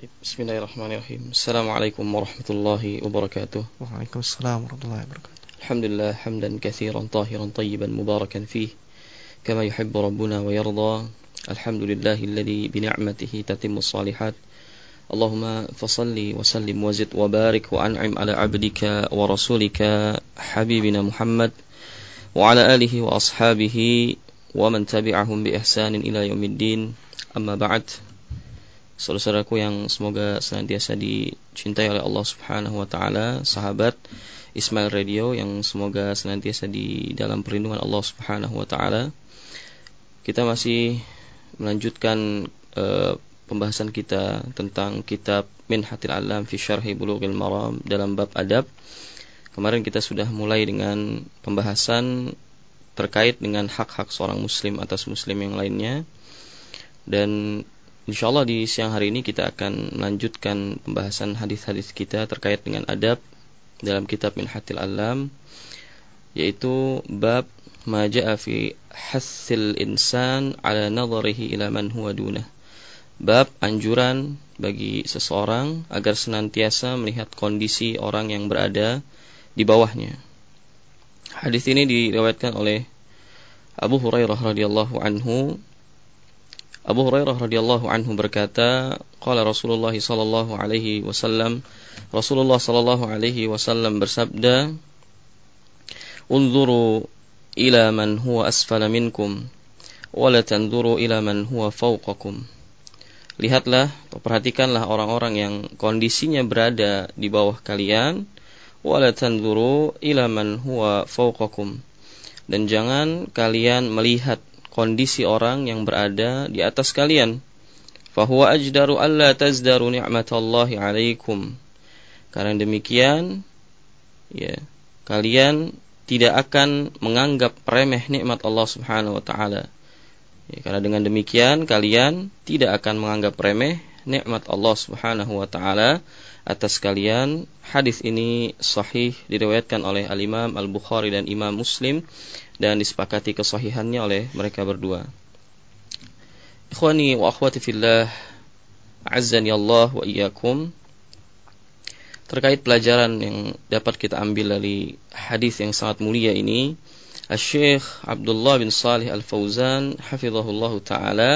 طيب بسم الله الرحمن الرحيم. السلام عليكم ورحمة الله وبركاته. وعليكم السلام ورحمة الله وبركاته. الحمد لله حمدا كثيرا طاهرا طيبا مباركا فيه كما يحب ربنا ويرضى. الحمد لله الذي بنعمته تتم الصالحات. اللهم فصل وسلم وزد وبارك وأنعم على عبدك ورسولك حبيبنا محمد وعلى آله وأصحابه ومن تبعهم بإحسان إلى يوم الدين. أما بعد saudaraku yang semoga senantiasa dicintai oleh Allah Subhanahu wa taala, sahabat Ismail Radio yang semoga senantiasa di dalam perlindungan Allah Subhanahu wa taala. Kita masih melanjutkan uh, pembahasan kita tentang kitab Minhatil Alam fi Syarhi Bulughil Maram dalam bab adab. Kemarin kita sudah mulai dengan pembahasan terkait dengan hak-hak seorang muslim atas muslim yang lainnya dan Insyaallah di siang hari ini kita akan melanjutkan pembahasan hadis-hadis kita terkait dengan adab dalam kitab Minhatil Alam yaitu bab maja'a fi hasil insan ala nadharihi ila man huwa dunah. Bab anjuran bagi seseorang agar senantiasa melihat kondisi orang yang berada di bawahnya. Hadis ini diriwayatkan oleh Abu Hurairah radhiyallahu anhu Abu Hurairah radhiyallahu anhu berkata, qala Rasulullah sallallahu alaihi wasallam, Rasulullah sallallahu alaihi wasallam bersabda, "Unzuru ila man huwa asfala minkum wa la tanzuru ila man huwa fawqakum." Lihatlah perhatikanlah orang-orang yang kondisinya berada di bawah kalian, wa la tanzuru ila man huwa fawqakum. Dan jangan kalian melihat kondisi orang yang berada di atas kalian. Fahuwa ajdaru alla tazdaru ni'matallahi alaikum. Karena demikian, ya, kalian tidak akan menganggap remeh nikmat Allah Subhanahu wa taala. Ya, karena dengan demikian kalian tidak akan menganggap remeh nikmat Allah Subhanahu wa taala atas kalian. Hadis ini sahih diriwayatkan oleh Al-Imam Al-Bukhari dan Imam Muslim dan disepakati kesahihannya oleh mereka berdua. Ikhwani wa akhwati fillah, azzani Allah wa iyyakum. Terkait pelajaran yang dapat kita ambil dari hadis yang sangat mulia ini, Syekh Abdullah bin Salih Al-Fauzan hafizahullah taala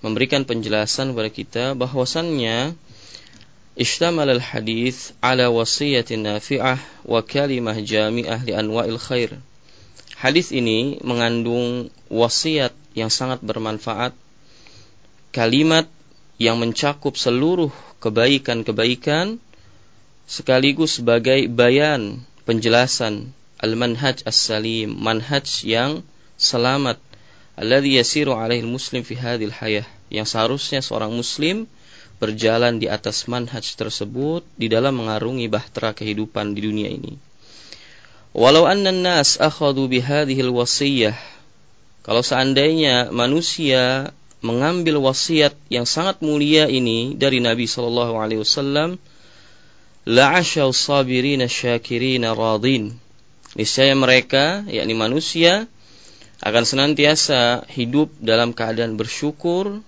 memberikan penjelasan kepada kita bahwasannya ishtamal al-hadis ala wasiyatin nafi'ah wa kalimah jami'ah li anwa'il khair. Hadis ini mengandung wasiat yang sangat bermanfaat, kalimat yang mencakup seluruh kebaikan-kebaikan sekaligus sebagai bayan penjelasan al-manhaj as-salim, manhaj yang selamat alladhi yasiru alaihi muslim fi hadhil hayah yang seharusnya seorang muslim berjalan di atas manhaj tersebut di dalam mengarungi bahtera kehidupan di dunia ini. Walau anna nas akhadu bihadhil wasiyah. Kalau seandainya manusia mengambil wasiat yang sangat mulia ini dari Nabi sallallahu alaihi wasallam, la'ashau sabirina syakirina radin. Niscaya mereka, yakni manusia, akan senantiasa hidup dalam keadaan bersyukur,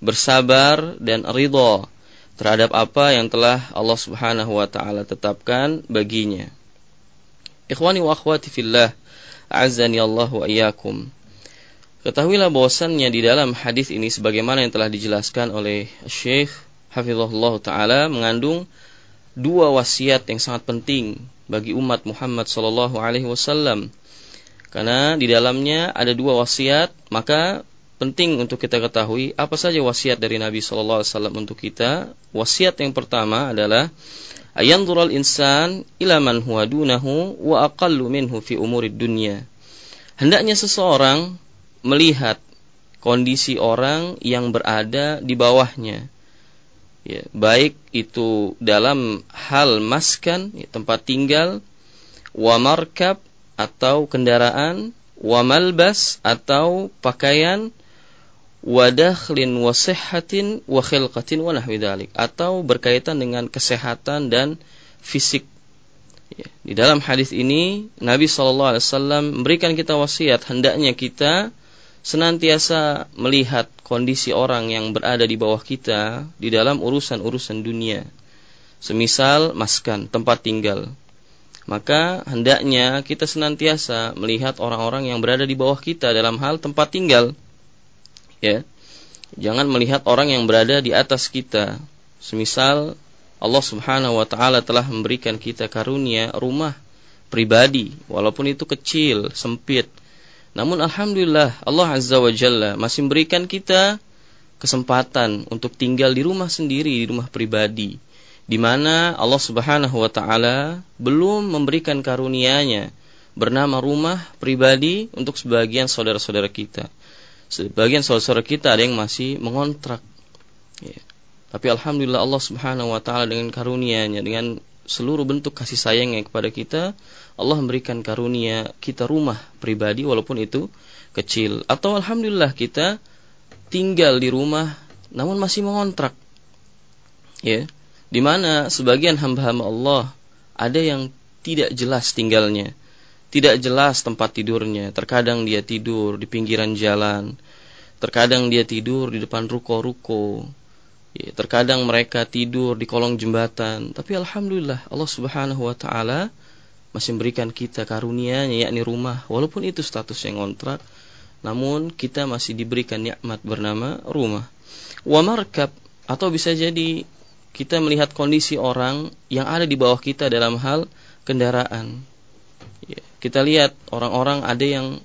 bersabar dan ridha terhadap apa yang telah Allah Subhanahu wa taala tetapkan baginya. Ikhwani wa akhwati fillah, azani Allah wa iyyakum. Ketahuilah bahwasannya di dalam hadis ini sebagaimana yang telah dijelaskan oleh Syekh Hafizahullah taala mengandung dua wasiat yang sangat penting bagi umat Muhammad sallallahu alaihi wasallam. Karena di dalamnya ada dua wasiat, maka penting untuk kita ketahui apa saja wasiat dari Nabi sallallahu alaihi wasallam untuk kita. Wasiat yang pertama adalah ayanzural insan ila man huwa dunahu wa aqallu minhu fi umurid dunya. Hendaknya seseorang melihat kondisi orang yang berada di bawahnya. Ya, baik itu dalam hal maskan, ya, tempat tinggal, wa markab atau kendaraan, wa malbas atau pakaian, wadakhlin wa sihhatin wa khilqatin wa nahwi dhalik atau berkaitan dengan kesehatan dan fisik. Ya, di dalam hadis ini Nabi wasallam memberikan kita wasiat hendaknya kita senantiasa melihat kondisi orang yang berada di bawah kita di dalam urusan-urusan dunia. Semisal maskan, tempat tinggal. Maka hendaknya kita senantiasa melihat orang-orang yang berada di bawah kita dalam hal tempat tinggal. Ya. Jangan melihat orang yang berada di atas kita. Semisal Allah Subhanahu wa taala telah memberikan kita karunia rumah pribadi walaupun itu kecil, sempit namun alhamdulillah Allah Azza wa Jalla masih memberikan kita kesempatan untuk tinggal di rumah sendiri, di rumah pribadi. Di mana Allah Subhanahu wa taala belum memberikan karunia-Nya bernama rumah pribadi untuk sebagian saudara-saudara kita. Sebagian saudara-saudara kita ada yang masih mengontrak. Ya. Tapi alhamdulillah Allah Subhanahu wa taala dengan karunia-Nya, dengan seluruh bentuk kasih sayangnya kepada kita, Allah memberikan karunia kita rumah pribadi walaupun itu kecil. Atau alhamdulillah kita tinggal di rumah namun masih mengontrak. Ya. Di mana sebagian hamba-hamba Allah ada yang tidak jelas tinggalnya. Tidak jelas tempat tidurnya. Terkadang dia tidur di pinggiran jalan. Terkadang dia tidur di depan ruko-ruko Ya, terkadang mereka tidur di kolong jembatan, tapi alhamdulillah Allah Subhanahu wa taala masih memberikan kita karunia-Nya yakni rumah walaupun itu status yang kontrak namun kita masih diberikan nikmat bernama rumah. Wa markab atau bisa jadi kita melihat kondisi orang yang ada di bawah kita dalam hal kendaraan. Kita lihat orang-orang ada yang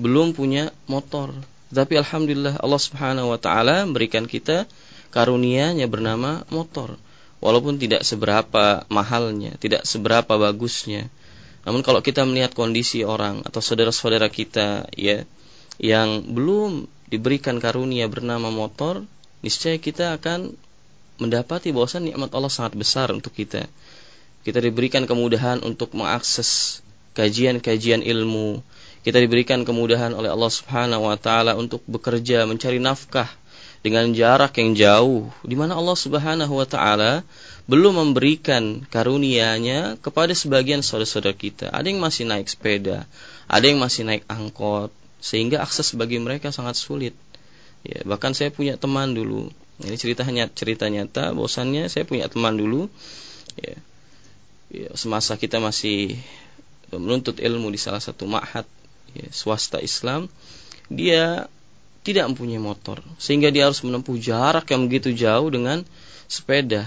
belum punya motor, tapi alhamdulillah Allah Subhanahu wa taala memberikan kita karunia-Nya bernama motor. Walaupun tidak seberapa mahalnya, tidak seberapa bagusnya. Namun kalau kita melihat kondisi orang atau saudara-saudara kita ya yang belum diberikan karunia bernama motor, niscaya kita akan mendapati bahwa nikmat Allah sangat besar untuk kita. Kita diberikan kemudahan untuk mengakses kajian-kajian ilmu. Kita diberikan kemudahan oleh Allah Subhanahu wa taala untuk bekerja, mencari nafkah dengan jarak yang jauh di mana Allah Subhanahu wa taala belum memberikan karunia-Nya kepada sebagian saudara-saudara kita. Ada yang masih naik sepeda, ada yang masih naik angkot sehingga akses bagi mereka sangat sulit. Ya, bahkan saya punya teman dulu. Ini ceritanya cerita nyata bosannya saya punya teman dulu ya, ya semasa kita masih menuntut ilmu di salah satu ma'had ya, swasta Islam dia tidak mempunyai motor. Sehingga dia harus menempuh jarak yang begitu jauh dengan sepeda.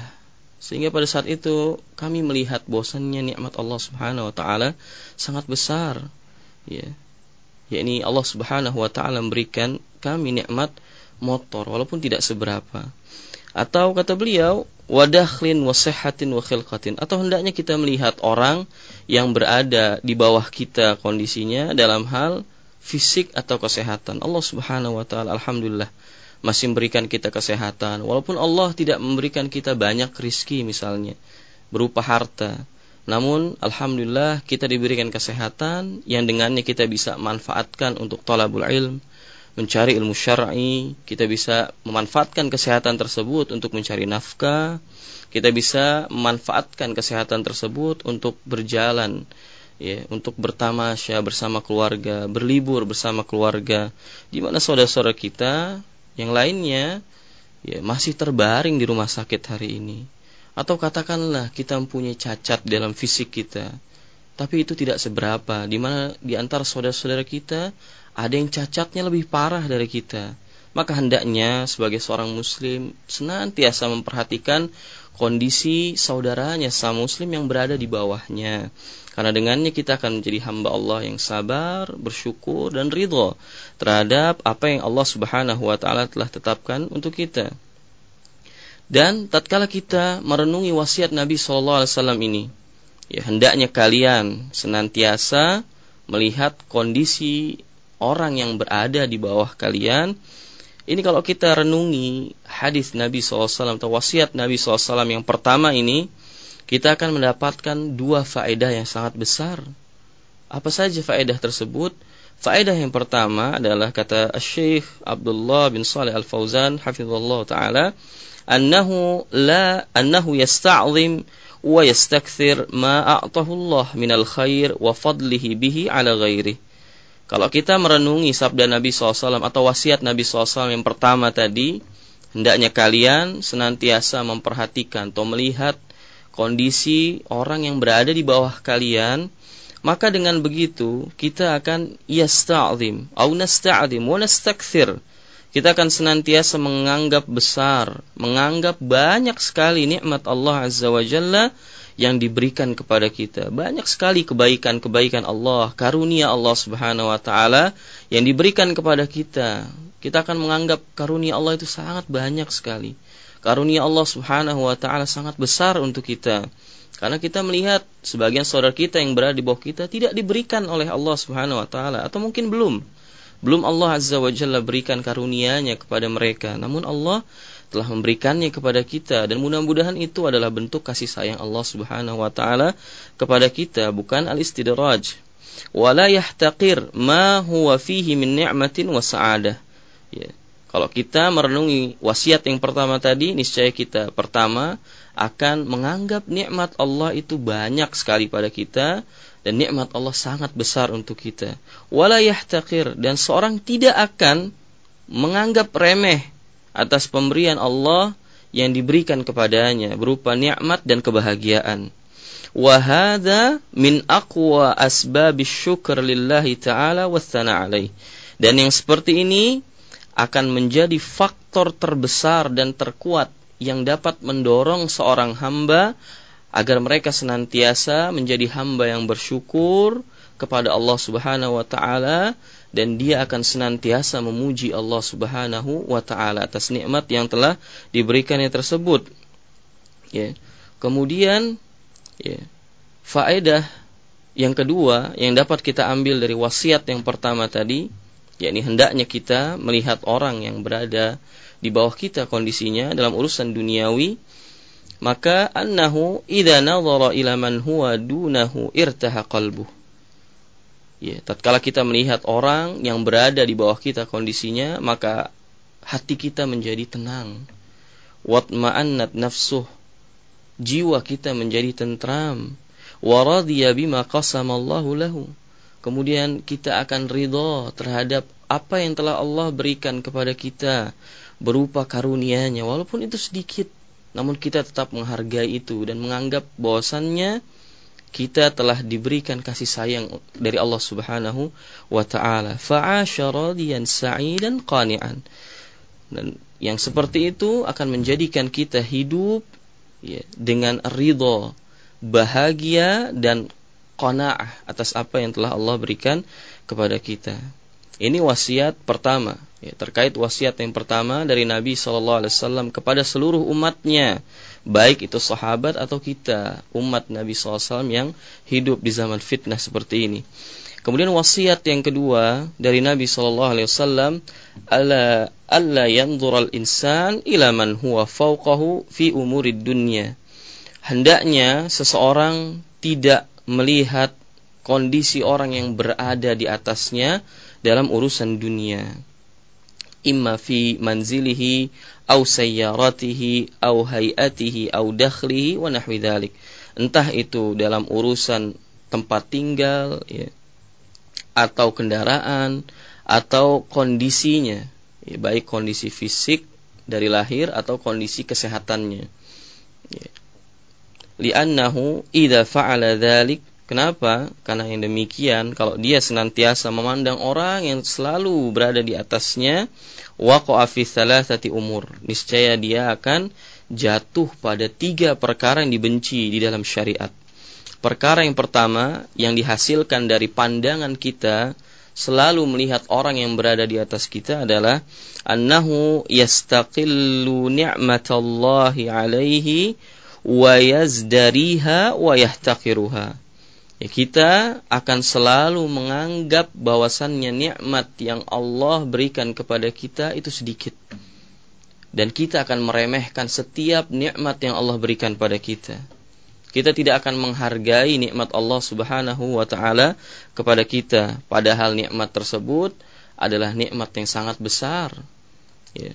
Sehingga pada saat itu kami melihat bosannya nikmat Allah Subhanahu wa taala sangat besar. Ya yakni Allah Subhanahu wa taala memberikan kami nikmat motor walaupun tidak seberapa. Atau kata beliau wadakhlin wasehatin wa khilqatin. Atau hendaknya kita melihat orang yang berada di bawah kita kondisinya dalam hal fisik atau kesehatan. Allah Subhanahu wa taala alhamdulillah masih memberikan kita kesehatan walaupun Allah tidak memberikan kita banyak rizki misalnya berupa harta. Namun alhamdulillah kita diberikan kesehatan yang dengannya kita bisa manfaatkan untuk talabul ilm, mencari ilmu syar'i, kita bisa memanfaatkan kesehatan tersebut untuk mencari nafkah, kita bisa memanfaatkan kesehatan tersebut untuk berjalan ya untuk bertamasya bersama keluarga, berlibur bersama keluarga, di mana saudara-saudara kita yang lainnya ya masih terbaring di rumah sakit hari ini. Atau katakanlah kita mempunyai cacat dalam fisik kita, tapi itu tidak seberapa, di mana di antara saudara-saudara kita ada yang cacatnya lebih parah dari kita. Maka hendaknya sebagai seorang muslim senantiasa memperhatikan kondisi saudaranya sama muslim yang berada di bawahnya karena dengannya kita akan menjadi hamba Allah yang sabar, bersyukur dan ridho terhadap apa yang Allah Subhanahu wa taala telah tetapkan untuk kita. Dan tatkala kita merenungi wasiat Nabi wasallam ini, ya hendaknya kalian senantiasa melihat kondisi orang yang berada di bawah kalian. Ini kalau kita renungi hadis Nabi SAW atau wasiat Nabi SAW yang pertama ini, kita akan mendapatkan dua faedah yang sangat besar. Apa saja faedah tersebut? Faedah yang pertama adalah kata Syekh Abdullah bin Saleh Al-Fauzan hafizallahu taala, annahu la annahu yasta'zim wa yastakthir ma a'tahu Allah min al-khair wa fadlihi bihi ala ghairi. Kalau kita merenungi sabda Nabi SAW atau wasiat Nabi SAW yang pertama tadi, hendaknya kalian senantiasa memperhatikan atau melihat kondisi orang yang berada di bawah kalian, maka dengan begitu kita akan yasta'zim, au nasta'zim, wa nastakthir. Kita akan senantiasa menganggap besar, menganggap banyak sekali nikmat Allah Azza wa Jalla yang diberikan kepada kita. Banyak sekali kebaikan-kebaikan Allah, karunia Allah Subhanahu wa taala yang diberikan kepada kita. Kita akan menganggap karunia Allah itu sangat banyak sekali. Karunia Allah Subhanahu wa taala sangat besar untuk kita. Karena kita melihat sebagian saudara kita yang berada di bawah kita tidak diberikan oleh Allah Subhanahu wa taala atau mungkin belum. Belum Allah Azza wa Jalla berikan karunia-Nya kepada mereka. Namun Allah telah memberikannya kepada kita. Dan mudah-mudahan itu adalah bentuk kasih sayang Allah Subhanahu wa taala kepada kita bukan al-istidraj. Wala yahtaqir ma huwa fihi min ni'matin wa sa'adah ya. Kalau kita merenungi wasiat yang pertama tadi niscaya kita pertama akan menganggap nikmat Allah itu banyak sekali pada kita dan nikmat Allah sangat besar untuk kita. Wala yahtaqir dan seorang tidak akan menganggap remeh atas pemberian Allah yang diberikan kepadanya berupa nikmat dan kebahagiaan. Wahada min aqwa asbabis syukur lillahi ta'ala wathana alaih. Dan yang seperti ini akan menjadi faktor terbesar dan terkuat yang dapat mendorong seorang hamba agar mereka senantiasa menjadi hamba yang bersyukur kepada Allah Subhanahu wa taala dan dia akan senantiasa memuji Allah Subhanahu wa taala atas nikmat yang telah diberikannya tersebut. Ya. Kemudian ya, faedah yang kedua yang dapat kita ambil dari wasiat yang pertama tadi, yakni hendaknya kita melihat orang yang berada di bawah kita kondisinya dalam urusan duniawi, maka annahu idza nadhara ila man huwa dunahu irtaha qalbuh Ya, tatkala kita melihat orang yang berada di bawah kita kondisinya, maka hati kita menjadi tenang. Watma'annat nafsuh. Jiwa kita menjadi tentram. Waradhiya bima qasamallahu lahu. Kemudian kita akan ridho terhadap apa yang telah Allah berikan kepada kita berupa karunia-Nya walaupun itu sedikit namun kita tetap menghargai itu dan menganggap bahwasannya kita telah diberikan kasih sayang dari Allah Subhanahu wa taala. Fa'asha radiyan sa'idan qani'an. Dan yang seperti itu akan menjadikan kita hidup ya, dengan ridho, bahagia dan qanaah atas apa yang telah Allah berikan kepada kita. Ini wasiat pertama, ya, terkait wasiat yang pertama dari Nabi SAW kepada seluruh umatnya baik itu sahabat atau kita umat Nabi SAW yang hidup di zaman fitnah seperti ini. Kemudian wasiat yang kedua dari Nabi SAW, ala alla yanzur al insan ila man huwa fawqahu fi umurid dunya. Hendaknya seseorang tidak melihat kondisi orang yang berada di atasnya dalam urusan dunia. Imma fi manzilihi au sayyaratihi au hayatihi au dakhlihi wa nahwi dhalik. Entah itu dalam urusan tempat tinggal ya, atau kendaraan atau kondisinya, ya, baik kondisi fisik dari lahir atau kondisi kesehatannya. Ya. Li'annahu idza fa'ala dhalik Kenapa? Karena yang demikian kalau dia senantiasa memandang orang yang selalu berada di atasnya waqa'a fi umur. Niscaya dia akan jatuh pada tiga perkara yang dibenci di dalam syariat. Perkara yang pertama yang dihasilkan dari pandangan kita selalu melihat orang yang berada di atas kita adalah annahu yastaqillu ni'matallahi alaihi wa yazdariha wa yahtaqiruha ya kita akan selalu menganggap bahwasannya nikmat yang Allah berikan kepada kita itu sedikit. Dan kita akan meremehkan setiap nikmat yang Allah berikan pada kita. Kita tidak akan menghargai nikmat Allah Subhanahu wa taala kepada kita, padahal nikmat tersebut adalah nikmat yang sangat besar. Ya.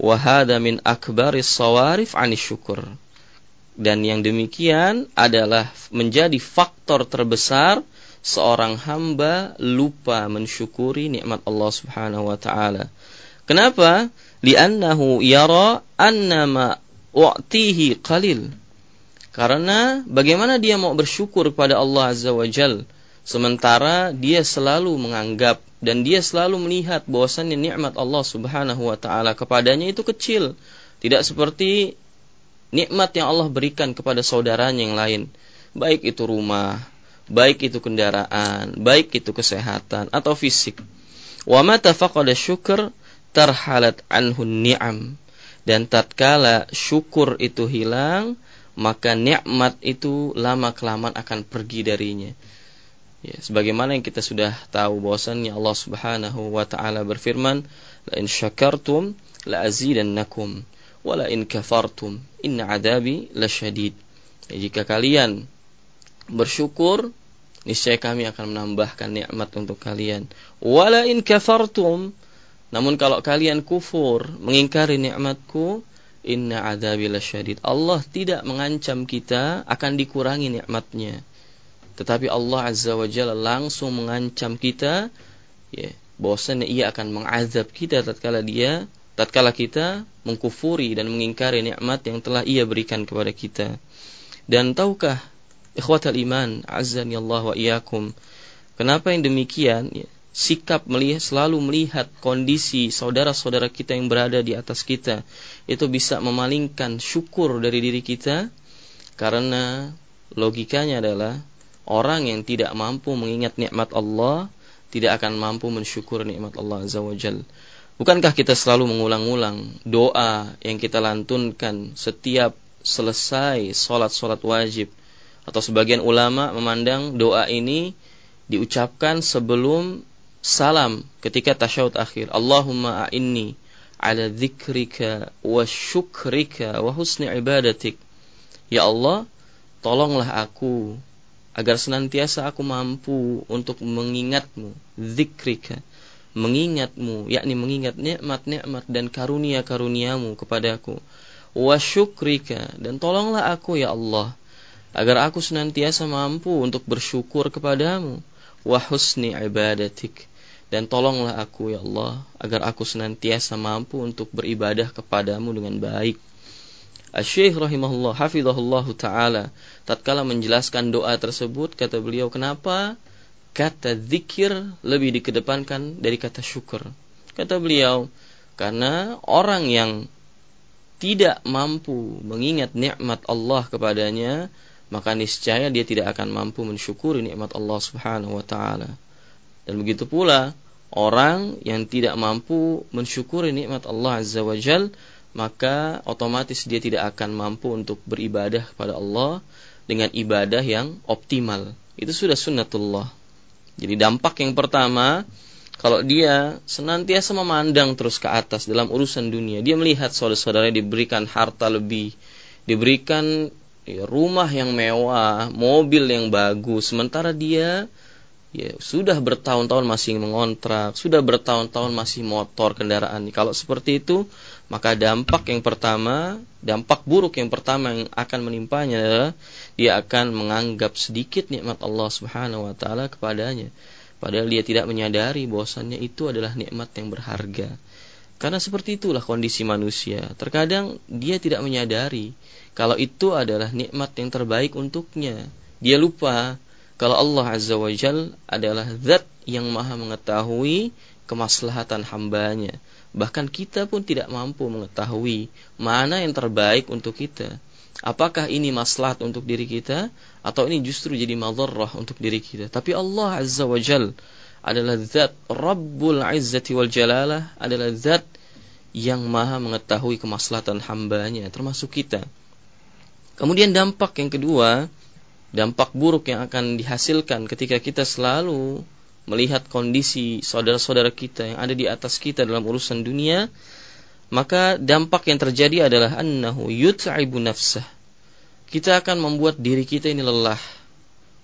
Wahada min akbaris sawarif anis syukur dan yang demikian adalah menjadi faktor terbesar seorang hamba lupa mensyukuri nikmat Allah Subhanahu wa taala. Kenapa? Li'annahu yara annama u'tihi qalil. Karena bagaimana dia mau bersyukur kepada Allah Azza wa Jal sementara dia selalu menganggap dan dia selalu melihat bahwasannya nikmat Allah Subhanahu wa taala kepadanya itu kecil, tidak seperti nikmat yang Allah berikan kepada saudaranya yang lain, baik itu rumah, baik itu kendaraan, baik itu kesehatan atau fisik. Wa mata syukur. Dan tatkala syukur itu hilang, maka nikmat itu lama kelamaan akan pergi darinya. Ya, sebagaimana yang kita sudah tahu bahwasannya Allah Subhanahu wa taala berfirman, "La in syakartum la azidannakum wa la in kafartum inna adabi lasyadid." Ya, jika kalian bersyukur, niscaya kami akan menambahkan nikmat untuk kalian. Wala in kafartum, namun kalau kalian kufur, mengingkari nikmatku, inna adabi lasyadid. Allah tidak mengancam kita akan dikurangi nikmatnya tetapi Allah Azza wa Jalla langsung mengancam kita ya, bahwasanya ia akan mengazab kita tatkala dia tatkala kita mengkufuri dan mengingkari nikmat yang telah ia berikan kepada kita. Dan tahukah ikhwatal iman azzani Allah wa iyyakum kenapa yang demikian ya, sikap melihat selalu melihat kondisi saudara-saudara kita yang berada di atas kita itu bisa memalingkan syukur dari diri kita karena logikanya adalah orang yang tidak mampu mengingat nikmat Allah tidak akan mampu mensyukur nikmat Allah Azza wa Jal. Bukankah kita selalu mengulang-ulang doa yang kita lantunkan setiap selesai sholat-sholat wajib? Atau sebagian ulama memandang doa ini diucapkan sebelum salam ketika tasyahud akhir. Allahumma a'inni ala dzikrika wa syukrika wa husni ibadatik. Ya Allah, tolonglah aku agar senantiasa aku mampu untuk mengingatmu, zikrika, mengingatmu, yakni mengingat nikmat-nikmat dan karunia-karuniamu kepadaku. Wa syukrika, dan tolonglah aku ya Allah, agar aku senantiasa mampu untuk bersyukur kepadamu. Wa husni ibadatik, dan tolonglah aku ya Allah, agar aku senantiasa mampu untuk beribadah kepadamu dengan baik. Syekh rahimahullah hafizahullah taala tatkala menjelaskan doa tersebut kata beliau kenapa kata zikir lebih dikedepankan dari kata syukur. Kata beliau karena orang yang tidak mampu mengingat nikmat Allah kepadanya maka niscaya dia tidak akan mampu mensyukuri nikmat Allah Subhanahu wa taala. Dan begitu pula orang yang tidak mampu mensyukuri nikmat Allah Azza wa Jalla maka otomatis dia tidak akan mampu untuk beribadah kepada Allah dengan ibadah yang optimal. Itu sudah sunnatullah. Jadi dampak yang pertama, kalau dia senantiasa memandang terus ke atas dalam urusan dunia, dia melihat saudara-saudaranya diberikan harta lebih, diberikan ya, rumah yang mewah, mobil yang bagus, sementara dia ya sudah bertahun-tahun masih mengontrak, sudah bertahun-tahun masih motor kendaraan. Kalau seperti itu, maka dampak yang pertama, dampak buruk yang pertama yang akan menimpanya adalah dia akan menganggap sedikit nikmat Allah Subhanahu wa taala kepadanya. Padahal dia tidak menyadari bahwasannya itu adalah nikmat yang berharga. Karena seperti itulah kondisi manusia. Terkadang dia tidak menyadari kalau itu adalah nikmat yang terbaik untuknya. Dia lupa kalau Allah Azza wa Jal adalah zat yang maha mengetahui kemaslahatan hambanya. Bahkan kita pun tidak mampu mengetahui mana yang terbaik untuk kita. Apakah ini maslahat untuk diri kita atau ini justru jadi madharrah untuk diri kita. Tapi Allah Azza wa Jal adalah zat Rabbul Izzati wal Jalalah adalah zat yang maha mengetahui kemaslahatan hambanya termasuk kita. Kemudian dampak yang kedua dampak buruk yang akan dihasilkan ketika kita selalu melihat kondisi saudara-saudara kita yang ada di atas kita dalam urusan dunia, maka dampak yang terjadi adalah annahu yut'ibu nafsah. Kita akan membuat diri kita ini lelah.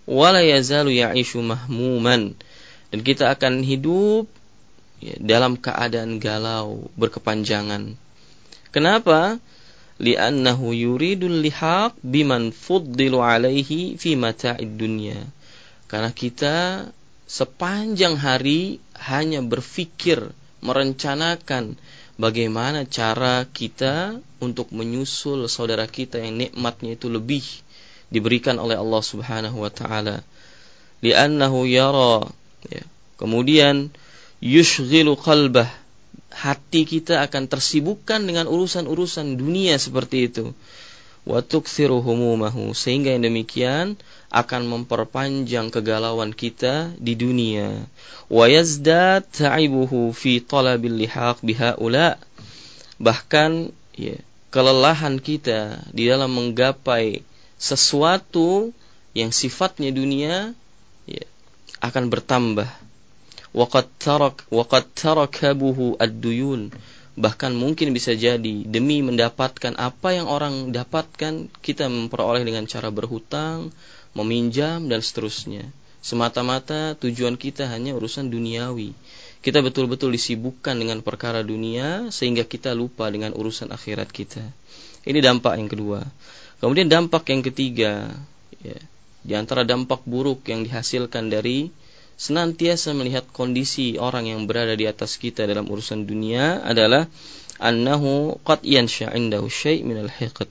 Wala yazalu ya'ishu mahmuman. Dan kita akan hidup ya, dalam keadaan galau, berkepanjangan. Kenapa? li'annahu yuridul lihaq biman fuddilu alaihi fi mata'id dunya. Karena kita sepanjang hari hanya berpikir, merencanakan bagaimana cara kita untuk menyusul saudara kita yang nikmatnya itu lebih diberikan oleh Allah Subhanahu wa taala. Li'annahu yara ya. Kemudian yushghilu qalbah hati kita akan tersibukkan dengan urusan-urusan dunia seperti itu wa tukthiru humumahu sehingga yang demikian akan memperpanjang kegalauan kita di dunia. Wa yazdad ta'ibuhu fi talabil lihaq bihaula bahkan ya kelelahan kita di dalam menggapai sesuatu yang sifatnya dunia ya, akan bertambah. Waqad tarak waqad bahkan mungkin bisa jadi demi mendapatkan apa yang orang dapatkan kita memperoleh dengan cara berhutang, meminjam dan seterusnya. Semata-mata tujuan kita hanya urusan duniawi. Kita betul-betul disibukkan dengan perkara dunia sehingga kita lupa dengan urusan akhirat kita. Ini dampak yang kedua. Kemudian dampak yang ketiga, ya, di antara dampak buruk yang dihasilkan dari senantiasa melihat kondisi orang yang berada di atas kita dalam urusan dunia adalah annahu qad yansha indahu syai' min al-hiqd.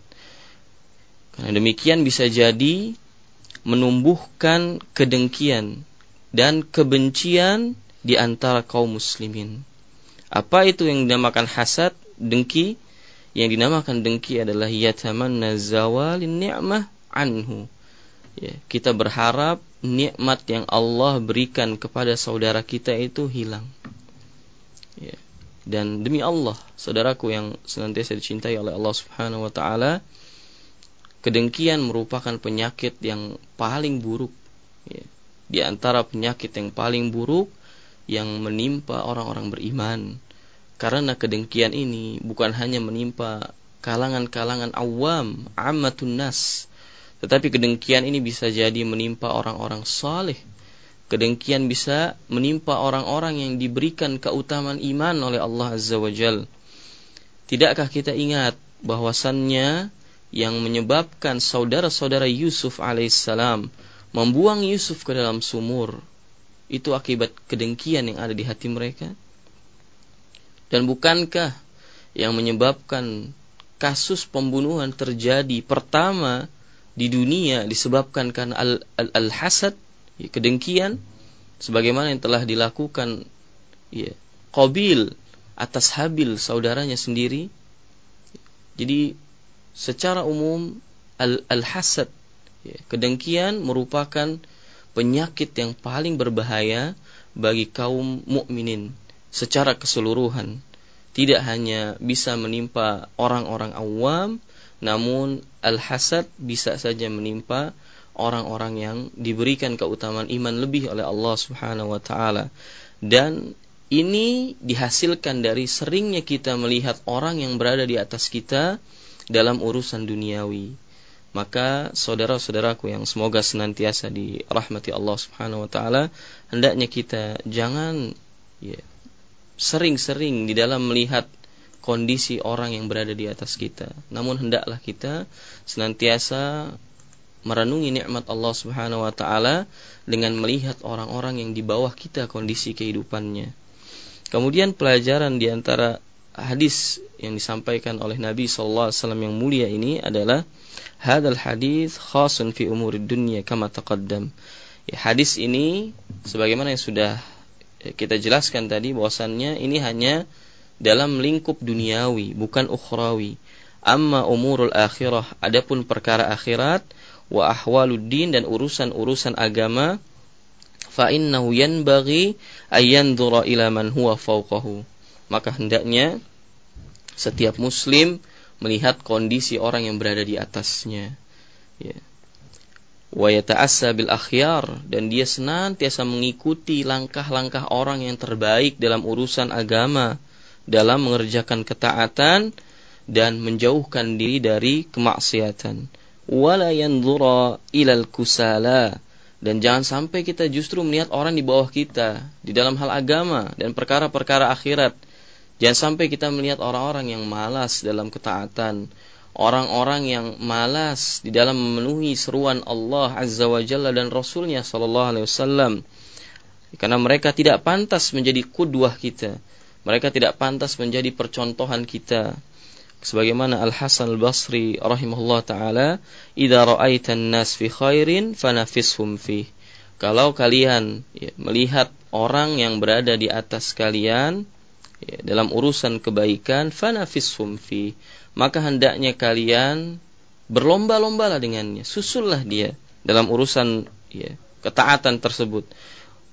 Karena demikian bisa jadi menumbuhkan kedengkian dan kebencian di antara kaum muslimin. Apa itu yang dinamakan hasad, dengki? Yang dinamakan dengki adalah yatamanna zawalin ni'mah anhu. Ya, kita berharap nikmat yang Allah berikan kepada saudara kita itu hilang. Ya. Dan demi Allah, saudaraku yang senantiasa dicintai oleh Allah Subhanahu wa taala, kedengkian merupakan penyakit yang paling buruk. Ya. Di antara penyakit yang paling buruk yang menimpa orang-orang beriman. Karena kedengkian ini bukan hanya menimpa kalangan-kalangan awam, ammatun nas, tetapi kedengkian ini bisa jadi menimpa orang-orang saleh. Kedengkian bisa menimpa orang-orang yang diberikan keutamaan iman oleh Allah Azza wa Jal. Tidakkah kita ingat bahwasannya yang menyebabkan saudara-saudara Yusuf alaihissalam membuang Yusuf ke dalam sumur. Itu akibat kedengkian yang ada di hati mereka? Dan bukankah yang menyebabkan kasus pembunuhan terjadi pertama di dunia disebabkan karena al, al, al ya, kedengkian? Sebagaimana yang telah dilakukan ya Qabil atas Habil saudaranya sendiri. Jadi secara umum al, al hasad ya, kedengkian merupakan penyakit yang paling berbahaya bagi kaum mukminin secara keseluruhan tidak hanya bisa menimpa orang-orang awam namun al-hasad bisa saja menimpa orang-orang yang diberikan keutamaan iman lebih oleh Allah Subhanahu wa taala. Dan ini dihasilkan dari seringnya kita melihat orang yang berada di atas kita dalam urusan duniawi. Maka saudara-saudaraku yang semoga senantiasa dirahmati Allah Subhanahu wa taala, hendaknya kita jangan ya, sering-sering di dalam melihat kondisi orang yang berada di atas kita. Namun hendaklah kita senantiasa merenungi nikmat Allah Subhanahu wa taala dengan melihat orang-orang yang di bawah kita kondisi kehidupannya. Kemudian pelajaran di antara hadis yang disampaikan oleh Nabi sallallahu alaihi wasallam yang mulia ini adalah hadal hadis khasun fi umurid dunya kama taqaddam. Ya, hadis ini sebagaimana yang sudah kita jelaskan tadi bahwasannya ini hanya dalam lingkup duniawi, bukan ukhrawi. Amma umurul akhirah, adapun perkara akhirat, wa ahwaluddin dan urusan-urusan agama, fa innahu yanbaghi ayyandhura ila man huwa fawqahu. Maka hendaknya setiap muslim melihat kondisi orang yang berada di atasnya. Ya. Wa yata'assa bil akhyar dan dia senantiasa mengikuti langkah-langkah orang yang terbaik dalam urusan agama dalam mengerjakan ketaatan dan menjauhkan diri dari kemaksiatan. Wala yanzura ilal kusala dan jangan sampai kita justru melihat orang di bawah kita di dalam hal agama dan perkara-perkara akhirat. Jangan sampai kita melihat orang-orang yang malas dalam ketaatan, orang-orang yang malas di dalam memenuhi seruan Allah Azza wa Jalla dan Rasulnya Sallallahu Alaihi Wasallam. Karena mereka tidak pantas menjadi kudwah kita. Mereka tidak pantas menjadi percontohan kita. Sebagaimana Al Hasan Al Basri rahimahullah taala idza ra'aitan nas fi khairin fanafishum fi kalau kalian ya, melihat orang yang berada di atas kalian ya, dalam urusan kebaikan fanafishum fi maka hendaknya kalian berlomba-lombalah dengannya, susullah dia dalam urusan ya, ketaatan tersebut.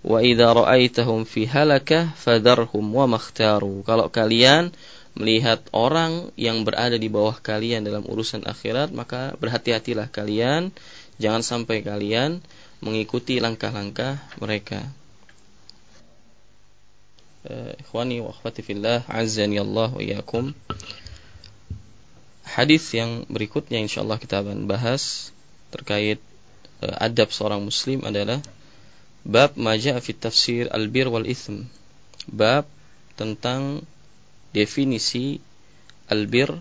Wa idza ra'aitahum fi halakah fadarhum wa makhtaru. Kalau kalian melihat orang yang berada di bawah kalian dalam urusan akhirat, maka berhati-hatilah kalian, jangan sampai kalian mengikuti langkah-langkah mereka. Uh, ikhwani wa akhwati fillah, azzani Allah wa iyyakum hadis yang berikutnya insyaallah kita akan bahas terkait uh, adab seorang muslim adalah bab maja fi tafsir albir wal ithm. Bab tentang definisi albir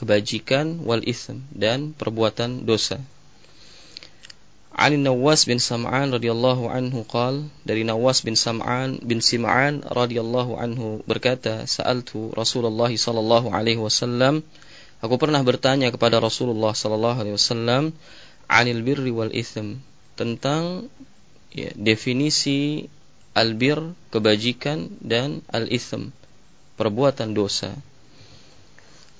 kebajikan wal ithm dan perbuatan dosa. Ali Nawas bin Sam'an radhiyallahu anhu qal dari Nawas bin Sam'an bin Sim'an radhiyallahu anhu berkata sa'altu Rasulullah sallallahu alaihi wasallam Aku pernah bertanya kepada Rasulullah sallallahu alaihi wasallam anil birri wal ithm tentang ya, definisi albir kebajikan dan al ithm perbuatan dosa.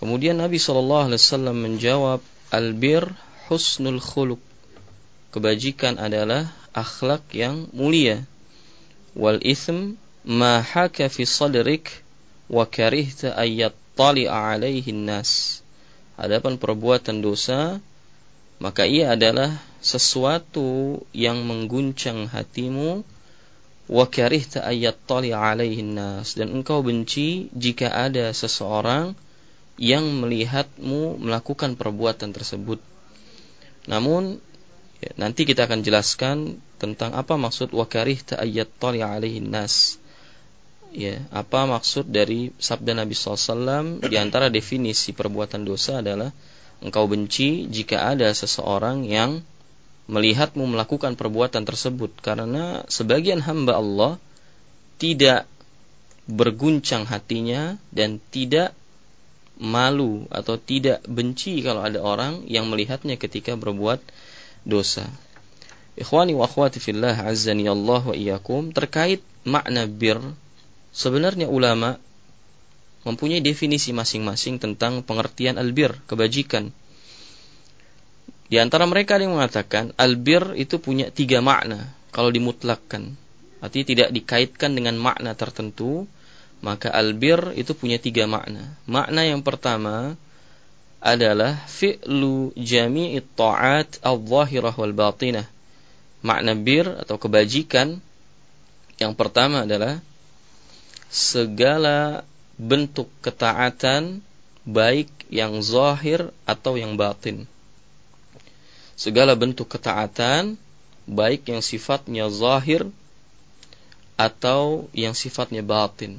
Kemudian Nabi sallallahu alaihi wasallam menjawab albir husnul khuluq. Kebajikan adalah akhlak yang mulia. Wal ithm ma haka fi sadrik wa karihta ayat tali'a alaihi nas Adapun perbuatan dosa maka ia adalah sesuatu yang mengguncang hatimu wa karihta ayat tali alaihin nas dan engkau benci jika ada seseorang yang melihatmu melakukan perbuatan tersebut. Namun ya, nanti kita akan jelaskan tentang apa maksud wa karihta ayat tali alaihin nas. Ya apa maksud dari sabda Nabi SAW di antara definisi perbuatan dosa adalah engkau benci jika ada seseorang yang melihatmu melakukan perbuatan tersebut karena sebagian hamba Allah tidak berguncang hatinya dan tidak malu atau tidak benci kalau ada orang yang melihatnya ketika berbuat dosa. Ikhwani wa akhwati fillah azzani Allah wa iyyakum terkait makna bir Sebenarnya ulama mempunyai definisi masing-masing tentang pengertian albir, kebajikan. Di antara mereka ada yang mengatakan albir itu punya tiga makna kalau dimutlakkan. Artinya tidak dikaitkan dengan makna tertentu, maka albir itu punya tiga makna. Makna yang pertama adalah fi'lu jami'it ta'at al-zahirah wal batinah. Makna bir atau kebajikan yang pertama adalah segala bentuk ketaatan baik yang zahir atau yang batin. Segala bentuk ketaatan baik yang sifatnya zahir atau yang sifatnya batin,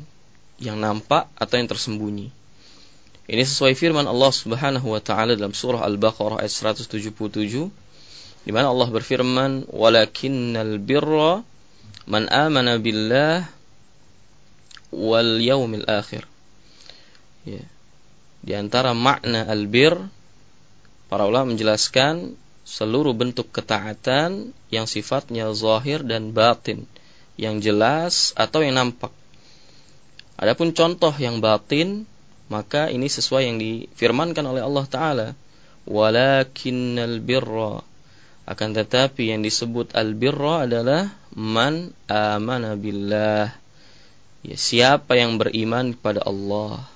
yang nampak atau yang tersembunyi. Ini sesuai firman Allah Subhanahu wa taala dalam surah Al-Baqarah ayat 177 di mana Allah berfirman walakinnal birra man amana billah wal yaumil akhir. Ya. Di antara makna albir para ulama menjelaskan seluruh bentuk ketaatan yang sifatnya zahir dan batin, yang jelas atau yang nampak. Adapun contoh yang batin, maka ini sesuai yang difirmankan oleh Allah taala, walakinnal birra. Akan tetapi yang disebut albirra adalah man amana billah. Ya, siapa yang beriman kepada Allah.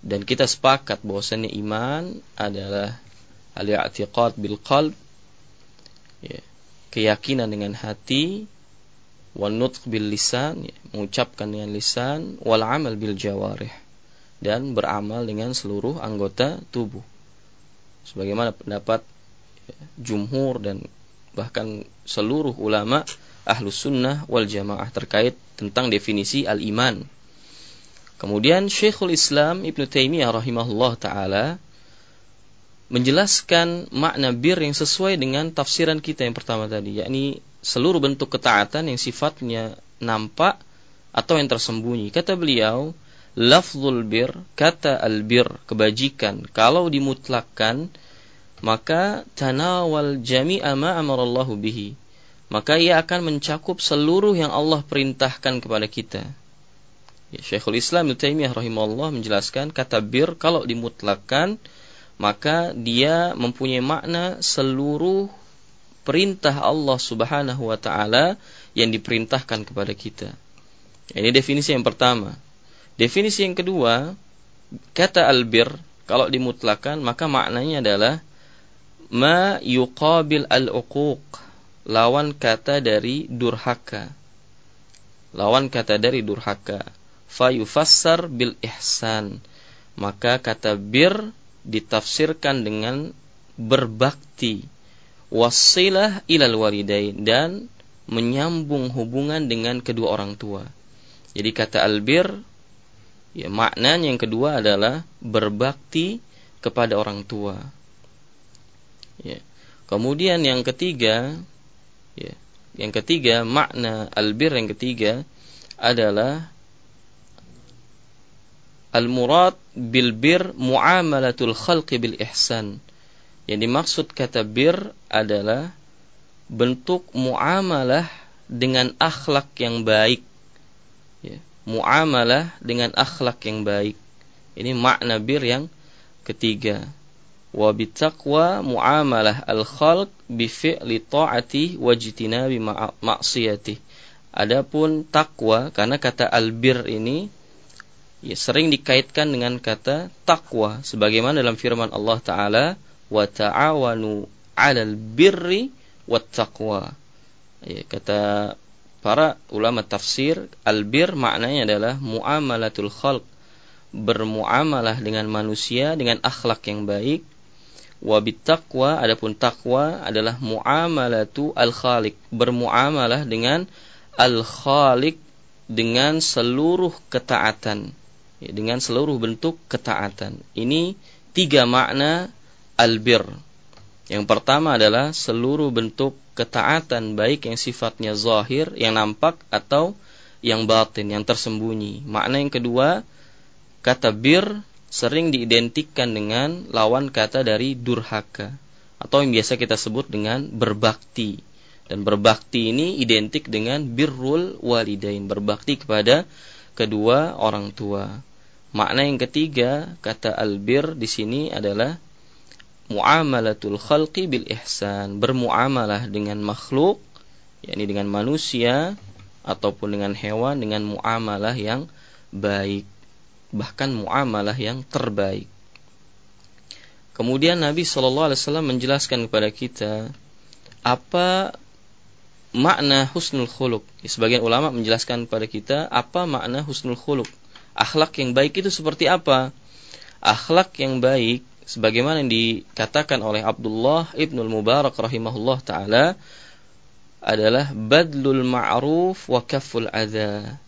Dan kita sepakat bahwasanya iman adalah al-i'tiqad bil qalb. Ya, keyakinan dengan hati. Wal nutq bil lisan. Ya, mengucapkan dengan lisan. Wal amal bil jawarih dan beramal dengan seluruh anggota tubuh sebagaimana pendapat ya, jumhur dan bahkan seluruh ulama ahlus sunnah wal jamaah terkait tentang definisi al-iman. Kemudian Syekhul Islam Ibn Taimiyah rahimahullah taala menjelaskan makna bir yang sesuai dengan tafsiran kita yang pertama tadi, yakni seluruh bentuk ketaatan yang sifatnya nampak atau yang tersembunyi. Kata beliau, lafzul bir, kata albir, kebajikan, kalau dimutlakkan, maka tanawal jami'a ma bihi. Maka ia akan mencakup seluruh yang Allah perintahkan kepada kita. Ya, Syekhul Islam Ibnu rahimahullah menjelaskan kata bir kalau dimutlakkan maka dia mempunyai makna seluruh perintah Allah Subhanahu wa taala yang diperintahkan kepada kita. Ini definisi yang pertama. Definisi yang kedua, kata albir kalau dimutlakan maka maknanya adalah ma yuqabil al-uquq, lawan kata dari durhaka. Lawan kata dari durhaka. Fayufassar bil ihsan. Maka kata bir ditafsirkan dengan berbakti wasilah ilal walidain dan menyambung hubungan dengan kedua orang tua. Jadi kata albir ya maknanya yang kedua adalah berbakti kepada orang tua. Ya. Kemudian yang ketiga ya, yang ketiga makna albir yang ketiga adalah Al-murad bil bir muamalatul khalqi bil ihsan. Yang dimaksud kata bir adalah bentuk muamalah dengan akhlak yang baik. Ya, muamalah dengan akhlak yang baik. Ini makna bir yang ketiga. Wa bitaqwa muamalah al-khalq bi fi'li ta'ati wa jitinabi ma'siyati. Adapun takwa karena kata albir ini ya, sering dikaitkan dengan kata takwa sebagaimana dalam firman Allah taala wa ta'awanu 'alal birri wat taqwa. Ya, kata para ulama tafsir albir maknanya adalah muamalatul khalq bermuamalah dengan manusia dengan akhlak yang baik wa taqwa adapun takwa adalah muamalatu al khaliq bermuamalah dengan al khaliq dengan seluruh ketaatan ya, dengan seluruh bentuk ketaatan. Ini tiga makna albir. Yang pertama adalah seluruh bentuk ketaatan baik yang sifatnya zahir, yang nampak atau yang batin, yang tersembunyi. Makna yang kedua, kata bir sering diidentikan dengan lawan kata dari durhaka atau yang biasa kita sebut dengan berbakti. Dan berbakti ini identik dengan birrul walidain, berbakti kepada kedua orang tua. Makna yang ketiga kata albir di sini adalah muamalatul khalqi bil ihsan, bermuamalah dengan makhluk yakni dengan manusia ataupun dengan hewan dengan muamalah yang baik, bahkan muamalah yang terbaik. Kemudian Nabi Shallallahu Alaihi Wasallam menjelaskan kepada kita apa makna husnul khuluk. Sebagian ulama menjelaskan kepada kita apa makna husnul khuluk akhlak yang baik itu seperti apa? Akhlak yang baik sebagaimana yang dikatakan oleh Abdullah Ibnul Mubarak rahimahullah taala adalah badlul ma'ruf wa kaful adha.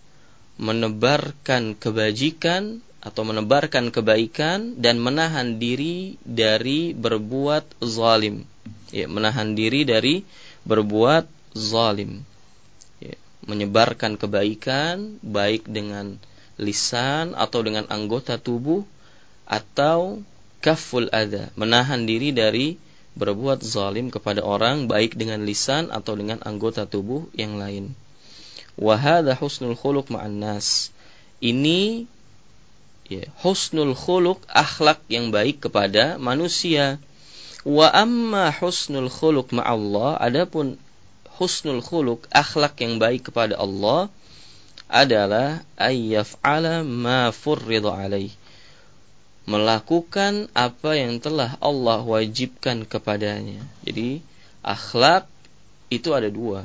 Menebarkan kebajikan atau menebarkan kebaikan dan menahan diri dari berbuat zalim. Ya, menahan diri dari berbuat zalim. Ya, menyebarkan kebaikan baik dengan lisan atau dengan anggota tubuh atau kaful ada menahan diri dari berbuat zalim kepada orang baik dengan lisan atau dengan anggota tubuh yang lain. Wahada husnul khuluq ma'an nas. Ini ya, husnul khuluq akhlak yang baik kepada manusia. Wa amma husnul khuluq ma'allah adapun husnul khuluq akhlak yang baik kepada Allah adalah ayyaf'ala ma furrida alaih. Melakukan apa yang telah Allah wajibkan kepadanya. Jadi akhlak itu ada dua.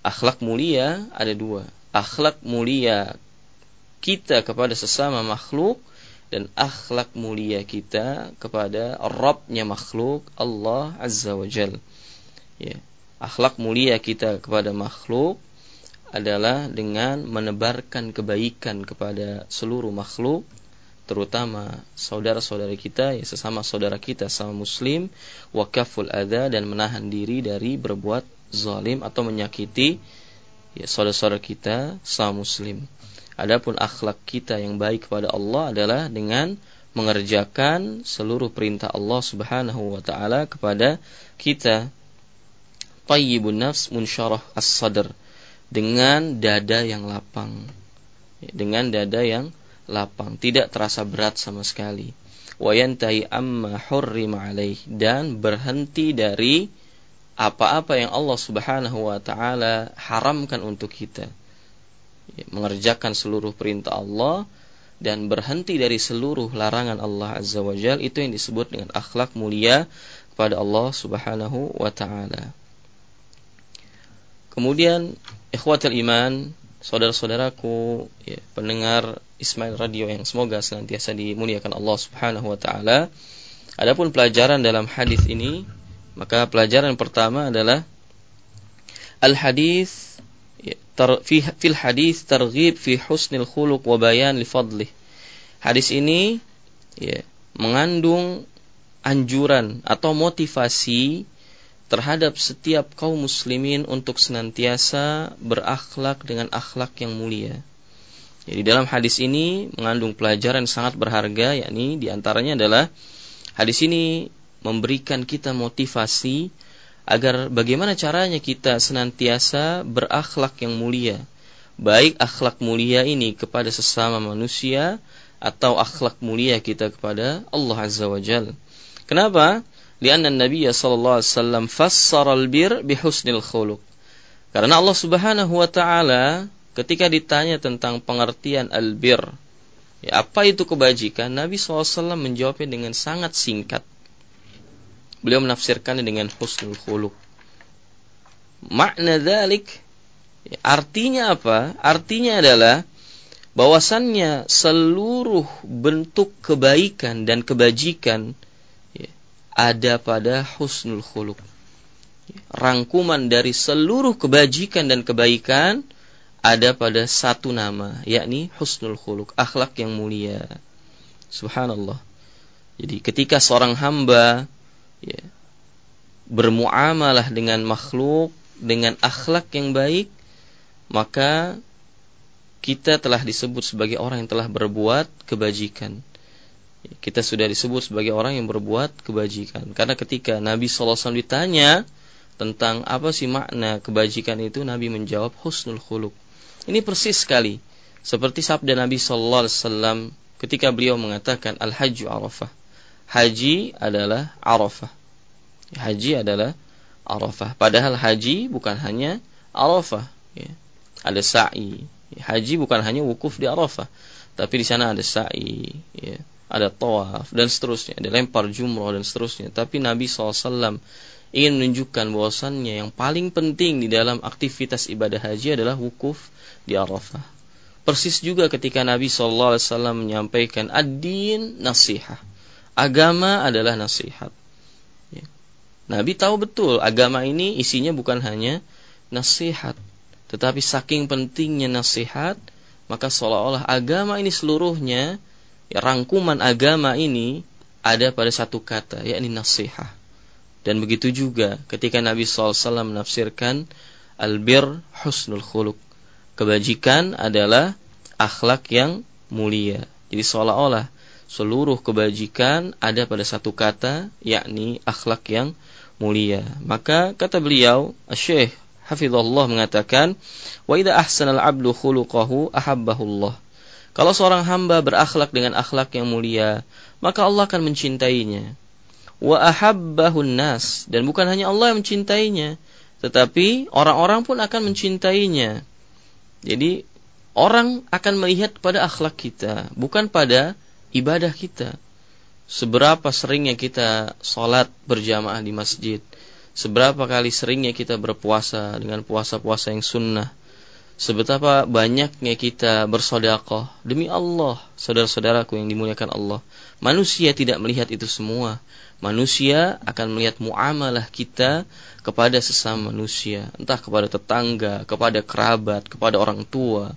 Akhlak mulia ada dua. Akhlak mulia kita kepada sesama makhluk dan akhlak mulia kita kepada Rabbnya makhluk Allah Azza wa Jal. Ya. Akhlak mulia kita kepada makhluk adalah dengan menebarkan kebaikan kepada seluruh makhluk terutama saudara-saudara kita ya sesama saudara kita sama muslim wakaful ada dan menahan diri dari berbuat zalim atau menyakiti ya saudara-saudara kita sama muslim. Adapun akhlak kita yang baik kepada Allah adalah dengan mengerjakan seluruh perintah Allah Subhanahu wa taala kepada kita. Tayyibun nafs munsyarah as-sadr. Dengan dada yang lapang. Ya, dengan dada yang lapang, tidak terasa berat sama sekali. Wayantai amma hurrima alaih dan berhenti dari apa-apa yang Allah Subhanahu wa taala haramkan untuk kita. Ya, mengerjakan seluruh perintah Allah dan berhenti dari seluruh larangan Allah Azza wa Jal itu yang disebut dengan akhlak mulia kepada Allah Subhanahu wa taala. Kemudian ikhwatul iman saudara-saudaraku ya, pendengar Ismail Radio yang semoga senantiasa dimuliakan Allah Subhanahu wa taala. Adapun pelajaran dalam hadis ini, maka pelajaran pertama adalah al hadis ya, fi fil hadis targhib fi husnil khuluq wa bayan li fadlih. Hadis ini ya, mengandung anjuran atau motivasi terhadap setiap kaum muslimin untuk senantiasa berakhlak dengan akhlak yang mulia. Jadi dalam hadis ini mengandung pelajaran sangat berharga yakni di antaranya adalah hadis ini memberikan kita motivasi agar bagaimana caranya kita senantiasa berakhlak yang mulia. Baik akhlak mulia ini kepada sesama manusia atau akhlak mulia kita kepada Allah Azza wa Jalla. Kenapa? Lianna Nabi sallallahu alaihi wasallam fassara al-bir bihusnil khuluq. Karena Allah Subhanahu wa taala ketika ditanya tentang pengertian albir, ya apa itu kebajikan? Nabi SAW menjawabnya dengan sangat singkat. Beliau menafsirkannya dengan husnul khuluq. Makna dalik ya, artinya apa? Artinya adalah bahwasannya seluruh bentuk kebaikan dan kebajikan ada pada husnul khuluq. Rangkuman dari seluruh kebajikan dan kebaikan ada pada satu nama, yakni husnul khuluq, akhlak yang mulia. Subhanallah. Jadi ketika seorang hamba ya, bermuamalah dengan makhluk dengan akhlak yang baik, maka kita telah disebut sebagai orang yang telah berbuat kebajikan kita sudah disebut sebagai orang yang berbuat kebajikan. Karena ketika Nabi SAW ditanya tentang apa sih makna kebajikan itu, Nabi menjawab husnul khuluk. Ini persis sekali seperti sabda Nabi SAW ketika beliau mengatakan al-hajju arafah. Haji adalah arafah. Haji adalah arafah. Padahal haji bukan hanya arafah. Ya. Ada sa'i. Haji bukan hanya wukuf di arafah. Tapi di sana ada sa'i. Ya ada tawaf dan seterusnya, ada lempar jumroh dan seterusnya. Tapi Nabi SAW ingin menunjukkan bahwasannya yang paling penting di dalam aktivitas ibadah haji adalah wukuf di Arafah. Persis juga ketika Nabi SAW menyampaikan ad-din nasihat. Agama adalah nasihat. Ya. Nabi tahu betul agama ini isinya bukan hanya nasihat. Tetapi saking pentingnya nasihat, maka seolah-olah agama ini seluruhnya ya, rangkuman agama ini ada pada satu kata, yakni nasihat. Dan begitu juga ketika Nabi SAW menafsirkan albir husnul khuluk. Kebajikan adalah akhlak yang mulia. Jadi seolah-olah seluruh kebajikan ada pada satu kata, yakni akhlak yang mulia. Maka kata beliau, Syekh Hafizullah mengatakan, "Wa idza ahsana al-'abdu khuluquhu ahabbahu Allah." Kalau seorang hamba berakhlak dengan akhlak yang mulia, maka Allah akan mencintainya. Wa ahabbahun nas dan bukan hanya Allah yang mencintainya, tetapi orang-orang pun akan mencintainya. Jadi orang akan melihat pada akhlak kita, bukan pada ibadah kita. Seberapa seringnya kita sholat berjamaah di masjid, seberapa kali seringnya kita berpuasa dengan puasa-puasa yang sunnah, Sebetapa banyaknya kita bersodakoh demi Allah, saudara-saudaraku yang dimuliakan Allah. Manusia tidak melihat itu semua. Manusia akan melihat muamalah kita kepada sesama manusia, entah kepada tetangga, kepada kerabat, kepada orang tua,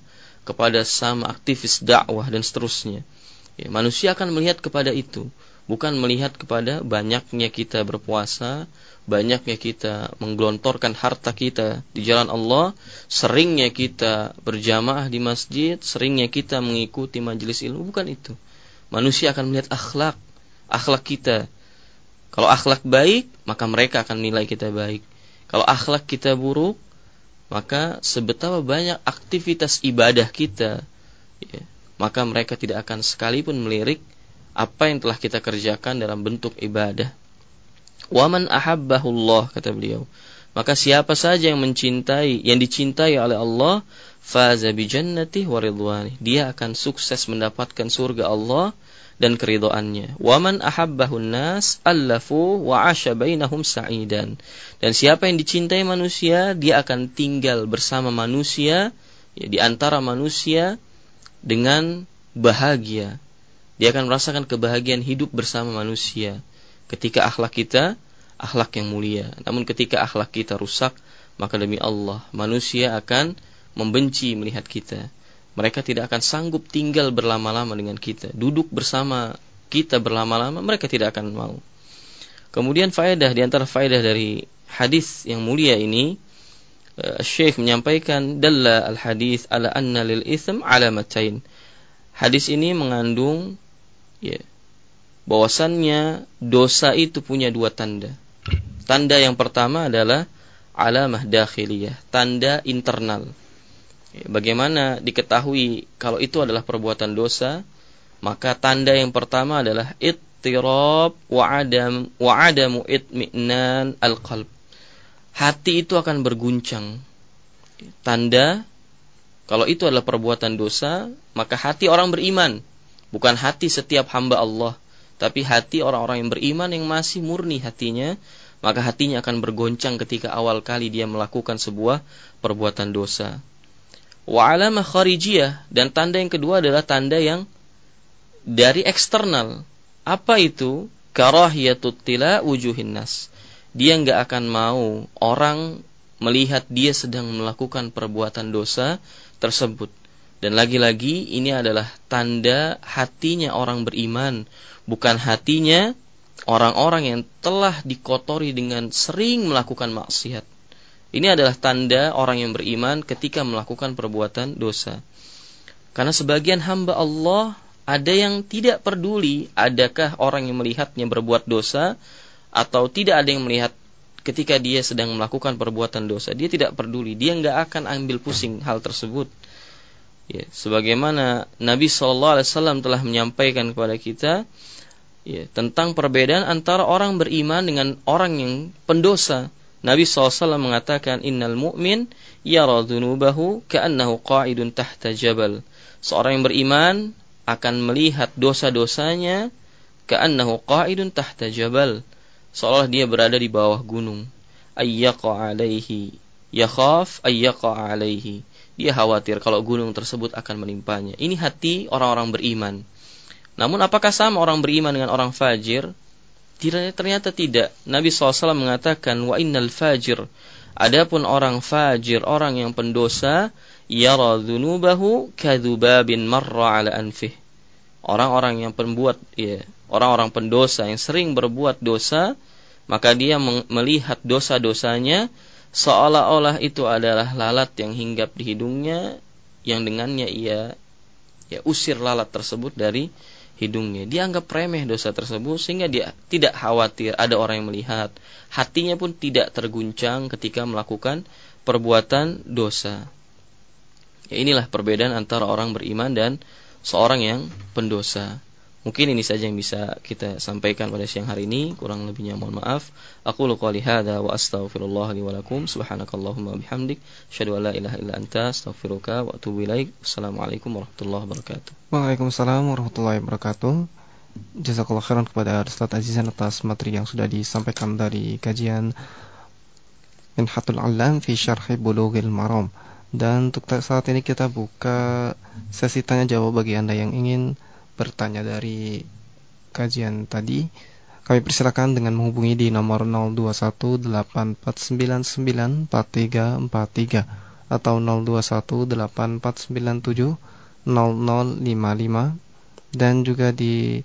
kepada sama aktivis dakwah dan seterusnya. Ya, manusia akan melihat kepada itu, bukan melihat kepada banyaknya kita berpuasa, banyaknya kita menggelontorkan harta kita di jalan Allah, seringnya kita berjamaah di masjid, seringnya kita mengikuti majelis ilmu, bukan itu. Manusia akan melihat akhlak, akhlak kita. Kalau akhlak baik, maka mereka akan nilai kita baik. Kalau akhlak kita buruk, maka sebetapa banyak aktivitas ibadah kita, ya, maka mereka tidak akan sekalipun melirik apa yang telah kita kerjakan dalam bentuk ibadah. Waman ahabbahullah kata beliau. Maka siapa saja yang mencintai, yang dicintai oleh Allah, faza bi jannati wa Dia akan sukses mendapatkan surga Allah dan keridoannya. Waman ahabbahun nas allafu wa asha bainahum sa'idan. Dan siapa yang dicintai manusia, dia akan tinggal bersama manusia ya, di antara manusia dengan bahagia. Dia akan merasakan kebahagiaan hidup bersama manusia. Ketika akhlak kita akhlak yang mulia. Namun ketika akhlak kita rusak, maka demi Allah manusia akan membenci melihat kita mereka tidak akan sanggup tinggal berlama-lama dengan kita. Duduk bersama kita berlama-lama, mereka tidak akan mau. Kemudian faedah di antara faedah dari hadis yang mulia ini, uh, Syekh menyampaikan dalla al hadis ala anna lil ism alamatain. Hadis ini mengandung ya bahwasannya dosa itu punya dua tanda. Tanda yang pertama adalah alamah dakhiliyah, tanda internal Bagaimana diketahui kalau itu adalah perbuatan dosa? Maka tanda yang pertama adalah ittirab wa adam wa adamu itminan al-qalb. Hati itu akan berguncang. Tanda kalau itu adalah perbuatan dosa, maka hati orang beriman, bukan hati setiap hamba Allah, tapi hati orang-orang yang beriman yang masih murni hatinya, maka hatinya akan bergoncang ketika awal kali dia melakukan sebuah perbuatan dosa. Wa alamah kharijiyah dan tanda yang kedua adalah tanda yang dari eksternal. Apa itu? Karahiyatut tila wujuhin. Dia nggak akan mau orang melihat dia sedang melakukan perbuatan dosa tersebut. Dan lagi-lagi ini adalah tanda hatinya orang beriman, bukan hatinya orang-orang yang telah dikotori dengan sering melakukan maksiat. Ini adalah tanda orang yang beriman ketika melakukan perbuatan dosa. Karena sebagian hamba Allah ada yang tidak peduli adakah orang yang melihatnya berbuat dosa atau tidak ada yang melihat ketika dia sedang melakukan perbuatan dosa. Dia tidak peduli, dia nggak akan ambil pusing hal tersebut. Ya, sebagaimana Nabi Shallallahu Alaihi Wasallam telah menyampaikan kepada kita ya, tentang perbedaan antara orang beriman dengan orang yang pendosa. Nabi SAW mengatakan innal mu'min yara dhunubahu ka'annahu qa'idun tahta jabal. Seorang yang beriman akan melihat dosa-dosanya ka'annahu qa'idun tahta jabal. Seolah dia berada di bawah gunung. Ayyaqa alaihi. Yakhaf ayyaqa. Dia khawatir kalau gunung tersebut akan menimpanya. Ini hati orang-orang beriman. Namun apakah sama orang beriman dengan orang fajir? Ternyata tidak. Nabi SAW mengatakan wa innal fajir. Adapun orang fajir, orang yang pendosa, yara dzunubahu kadzubabin marra ala anfih. Orang-orang yang pembuat ya, orang-orang pendosa yang sering berbuat dosa, maka dia melihat dosa-dosanya seolah-olah itu adalah lalat yang hinggap di hidungnya yang dengannya ia ya usir lalat tersebut dari hidungnya. Dia anggap remeh dosa tersebut sehingga dia tidak khawatir ada orang yang melihat. Hatinya pun tidak terguncang ketika melakukan perbuatan dosa. Ya, inilah perbedaan antara orang beriman dan seorang yang pendosa. Mungkin ini saja yang bisa kita sampaikan pada siang hari ini. Kurang lebihnya mohon maaf. Aku qouli hadza wa astaghfirullah li wa lakum. Subhanakallahumma bihamdik, asyhadu an la ilaha illa anta, astaghfiruka wa atubu ilaik. Wassalamualaikum warahmatullahi wabarakatuh. Waalaikumsalam warahmatullahi wabarakatuh. Jazakallah khairan kepada Ustaz Azizan atas materi yang sudah disampaikan dari kajian Minhatul Alam fi Syarhi Bulughil Maram. Dan untuk saat ini kita buka sesi tanya jawab bagi Anda yang ingin bertanya dari kajian tadi, kami persilakan dengan menghubungi di nomor 0218499343 atau 021849700055 dan juga di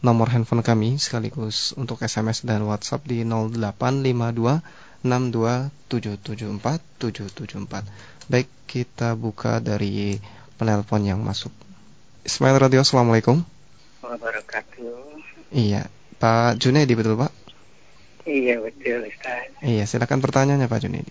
nomor handphone kami sekaligus untuk SMS dan WhatsApp di 0852 62774 774. Baik, kita buka dari penelpon yang masuk. Ismail Radio, Assalamualaikum. Wabarakatuh. Iya, Pak Junedi betul Pak? Iya betul Ustaz. Iya, silakan pertanyaannya Pak Junedi.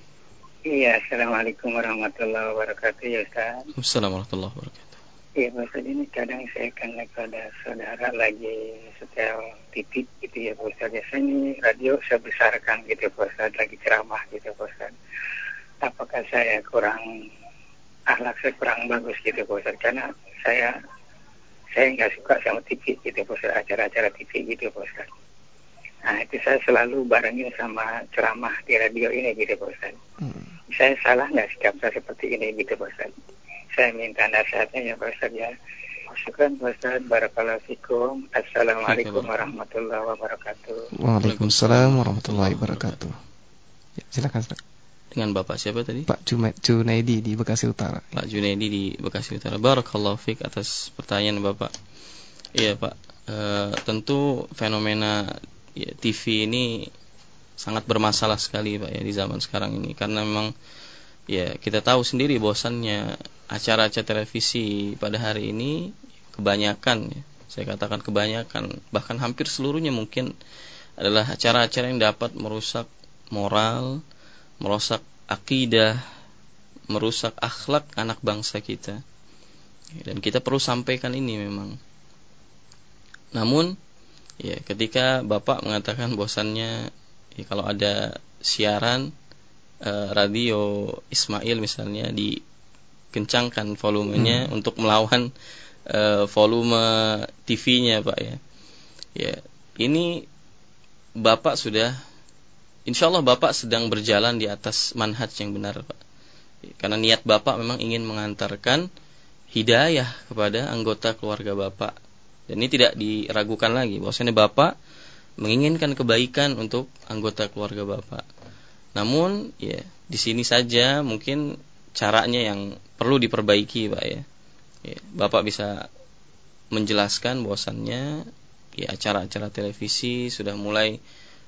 Iya, Assalamualaikum warahmatullahi wabarakatuh ya Ustaz. Assalamualaikum warahmatullahi wabarakatuh. Iya Pak Ustaz, ini kadang saya akan kepada saudara lagi setel TV gitu ya Pak Ustaz. Biasanya radio saya besarkan gitu ya Pak Ustaz, lagi ceramah gitu ya Pak Ustaz. Apakah saya kurang, akhlak saya kurang bagus gitu Pak Ustaz? Karena saya saya nggak suka sama TV gitu Pak Ustaz, acara-acara TV gitu Pak Ustaz. Nah itu saya selalu barengin sama ceramah di radio ini gitu Pak Ustaz. Hmm. Saya salah nggak sikap saya seperti ini gitu Pak Ustaz? saya minta nasihatnya ya Pak Ustaz ya. Syukran Pak Ustaz, Barakallahu Fikum. Assalamualaikum warahmatullahi wabarakatuh. Waalaikumsalam warahmatullahi wabarakatuh. Ya, silakan Ustaz. Dengan Bapak siapa tadi? Pak Junaidi di Bekasi Utara. Pak Junaidi di Bekasi Utara. Barakallahu Fik atas pertanyaan Bapak. Iya Pak, e, tentu fenomena ya, TV ini sangat bermasalah sekali Pak ya di zaman sekarang ini karena memang ya kita tahu sendiri bosannya acara-acara televisi pada hari ini kebanyakan ya, saya katakan kebanyakan bahkan hampir seluruhnya mungkin adalah acara-acara yang dapat merusak moral, merusak akidah, merusak akhlak anak bangsa kita. Dan kita perlu sampaikan ini memang. Namun ya ketika Bapak mengatakan bosannya ya, kalau ada siaran eh, radio Ismail misalnya di kencangkan volumenya hmm. untuk melawan uh, volume TV-nya Pak ya. Ya, ini Bapak sudah Insya Allah Bapak sedang berjalan di atas manhaj yang benar Pak. Karena niat Bapak memang ingin mengantarkan hidayah kepada anggota keluarga Bapak. Dan ini tidak diragukan lagi bahwasanya Bapak menginginkan kebaikan untuk anggota keluarga Bapak. Namun ya di sini saja mungkin caranya yang perlu diperbaiki pak ya, ya bapak bisa menjelaskan bahwasannya ya acara-acara televisi sudah mulai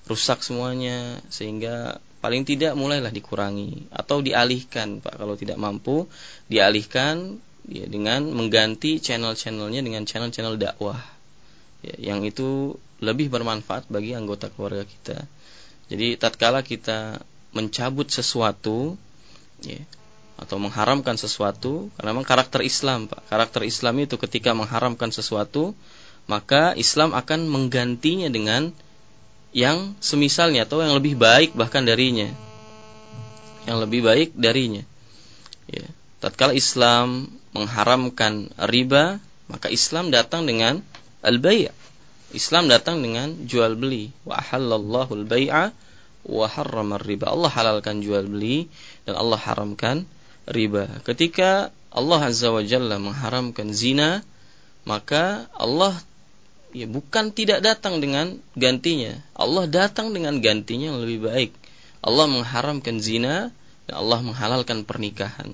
rusak semuanya sehingga paling tidak mulailah dikurangi atau dialihkan pak kalau tidak mampu dialihkan ya dengan mengganti channel-channelnya dengan channel-channel dakwah ya, yang itu lebih bermanfaat bagi anggota keluarga kita jadi tatkala kita mencabut sesuatu ya, atau mengharamkan sesuatu karena memang karakter Islam Pak. Karakter Islam itu ketika mengharamkan sesuatu maka Islam akan menggantinya dengan yang semisalnya atau yang lebih baik bahkan darinya. Yang lebih baik darinya. Ya. Tatkala Islam mengharamkan riba, maka Islam datang dengan al-bai'. Islam datang dengan jual beli. Wa halallahu al-bai'a wa harrama riba. Allah halalkan jual beli dan Allah haramkan riba. Ketika Allah Azza wa Jalla mengharamkan zina, maka Allah ya bukan tidak datang dengan gantinya. Allah datang dengan gantinya yang lebih baik. Allah mengharamkan zina dan Allah menghalalkan pernikahan.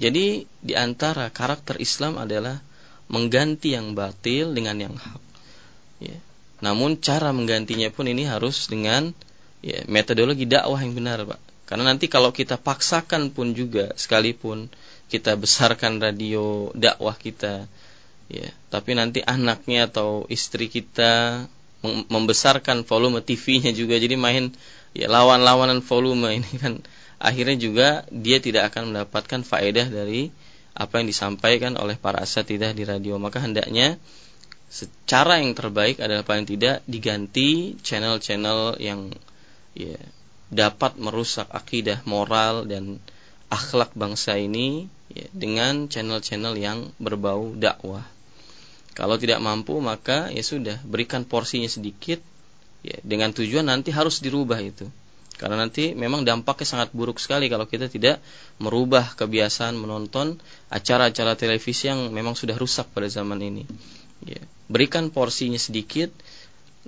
Jadi di antara karakter Islam adalah mengganti yang batil dengan yang hak. Ya. Namun cara menggantinya pun ini harus dengan ya, metodologi dakwah yang benar, Pak. Karena nanti kalau kita paksakan pun juga sekalipun kita besarkan radio dakwah kita ya, tapi nanti anaknya atau istri kita membesarkan volume TV-nya juga. Jadi main ya lawan-lawanan volume ini kan. Akhirnya juga dia tidak akan mendapatkan faedah dari apa yang disampaikan oleh para asatidah di radio. Maka hendaknya secara yang terbaik adalah paling tidak diganti channel-channel yang ya dapat merusak akidah moral dan akhlak bangsa ini ya, dengan channel-channel yang berbau dakwah. Kalau tidak mampu maka ya sudah berikan porsinya sedikit ya, dengan tujuan nanti harus dirubah itu. Karena nanti memang dampaknya sangat buruk sekali kalau kita tidak merubah kebiasaan menonton acara-acara televisi yang memang sudah rusak pada zaman ini. Ya, berikan porsinya sedikit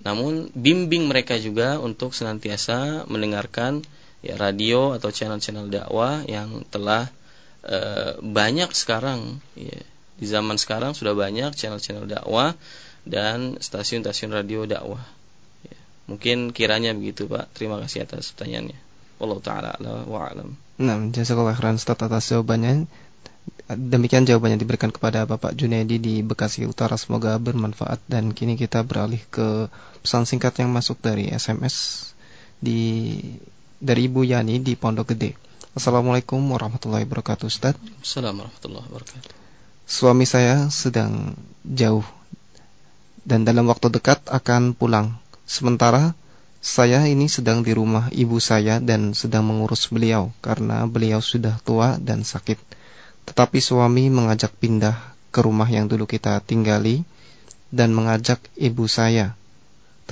namun bimbing mereka juga untuk senantiasa mendengarkan ya radio atau channel-channel dakwah yang telah e, banyak sekarang ya, Di zaman sekarang sudah banyak channel-channel dakwah dan stasiun-stasiun radio dakwah. Ya. Mungkin kiranya begitu Pak. Terima kasih atas pertanyaannya. Allah taala wa alam. Nah, jazakallah khairan Ustaz atas jawabannya. Demikian jawabannya diberikan kepada Bapak Junaidi di Bekasi Utara. Semoga bermanfaat dan kini kita beralih ke pesan singkat yang masuk dari SMS di dari Ibu Yani di Pondok Gede. Assalamualaikum warahmatullahi wabarakatuh Ustaz. Assalamualaikum warahmatullahi wabarakatuh. Suami saya sedang jauh dan dalam waktu dekat akan pulang. Sementara saya ini sedang di rumah ibu saya dan sedang mengurus beliau karena beliau sudah tua dan sakit. Tetapi suami mengajak pindah ke rumah yang dulu kita tinggali dan mengajak ibu saya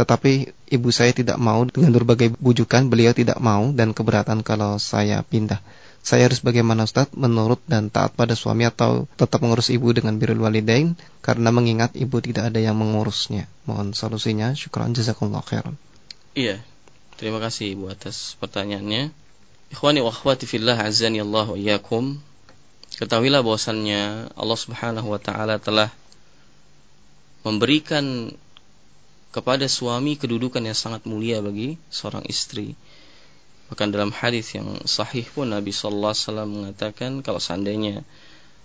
tetapi ibu saya tidak mau dengan berbagai bujukan beliau tidak mau dan keberatan kalau saya pindah. Saya harus bagaimana Ustaz menurut dan taat pada suami atau tetap mengurus ibu dengan birrul walidain karena mengingat ibu tidak ada yang mengurusnya. Mohon solusinya. Syukran jazakumullah khairan. Iya. Terima kasih Ibu atas pertanyaannya. Ikhwani wa akhwati fillah azani Allah iyyakum. Ketahuilah bahwasannya Allah Subhanahu wa taala telah memberikan kepada suami kedudukan yang sangat mulia bagi seorang istri. Bahkan dalam hadis yang sahih pun Nabi sallallahu alaihi wasallam mengatakan kalau seandainya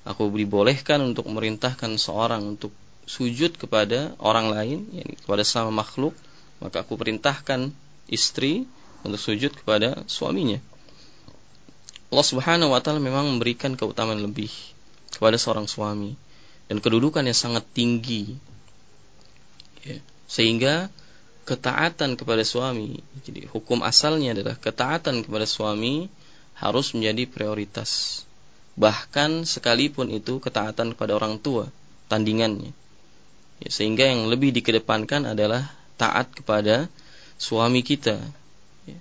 aku dibolehkan untuk merintahkan seorang untuk sujud kepada orang lain, yakni kepada sama makhluk, maka aku perintahkan istri untuk sujud kepada suaminya. Allah Subhanahu wa taala memang memberikan keutamaan lebih kepada seorang suami dan kedudukan yang sangat tinggi. Ya sehingga ketaatan kepada suami, jadi hukum asalnya adalah ketaatan kepada suami harus menjadi prioritas. Bahkan sekalipun itu ketaatan kepada orang tua, tandingannya. Ya, sehingga yang lebih dikedepankan adalah taat kepada suami kita. Ya.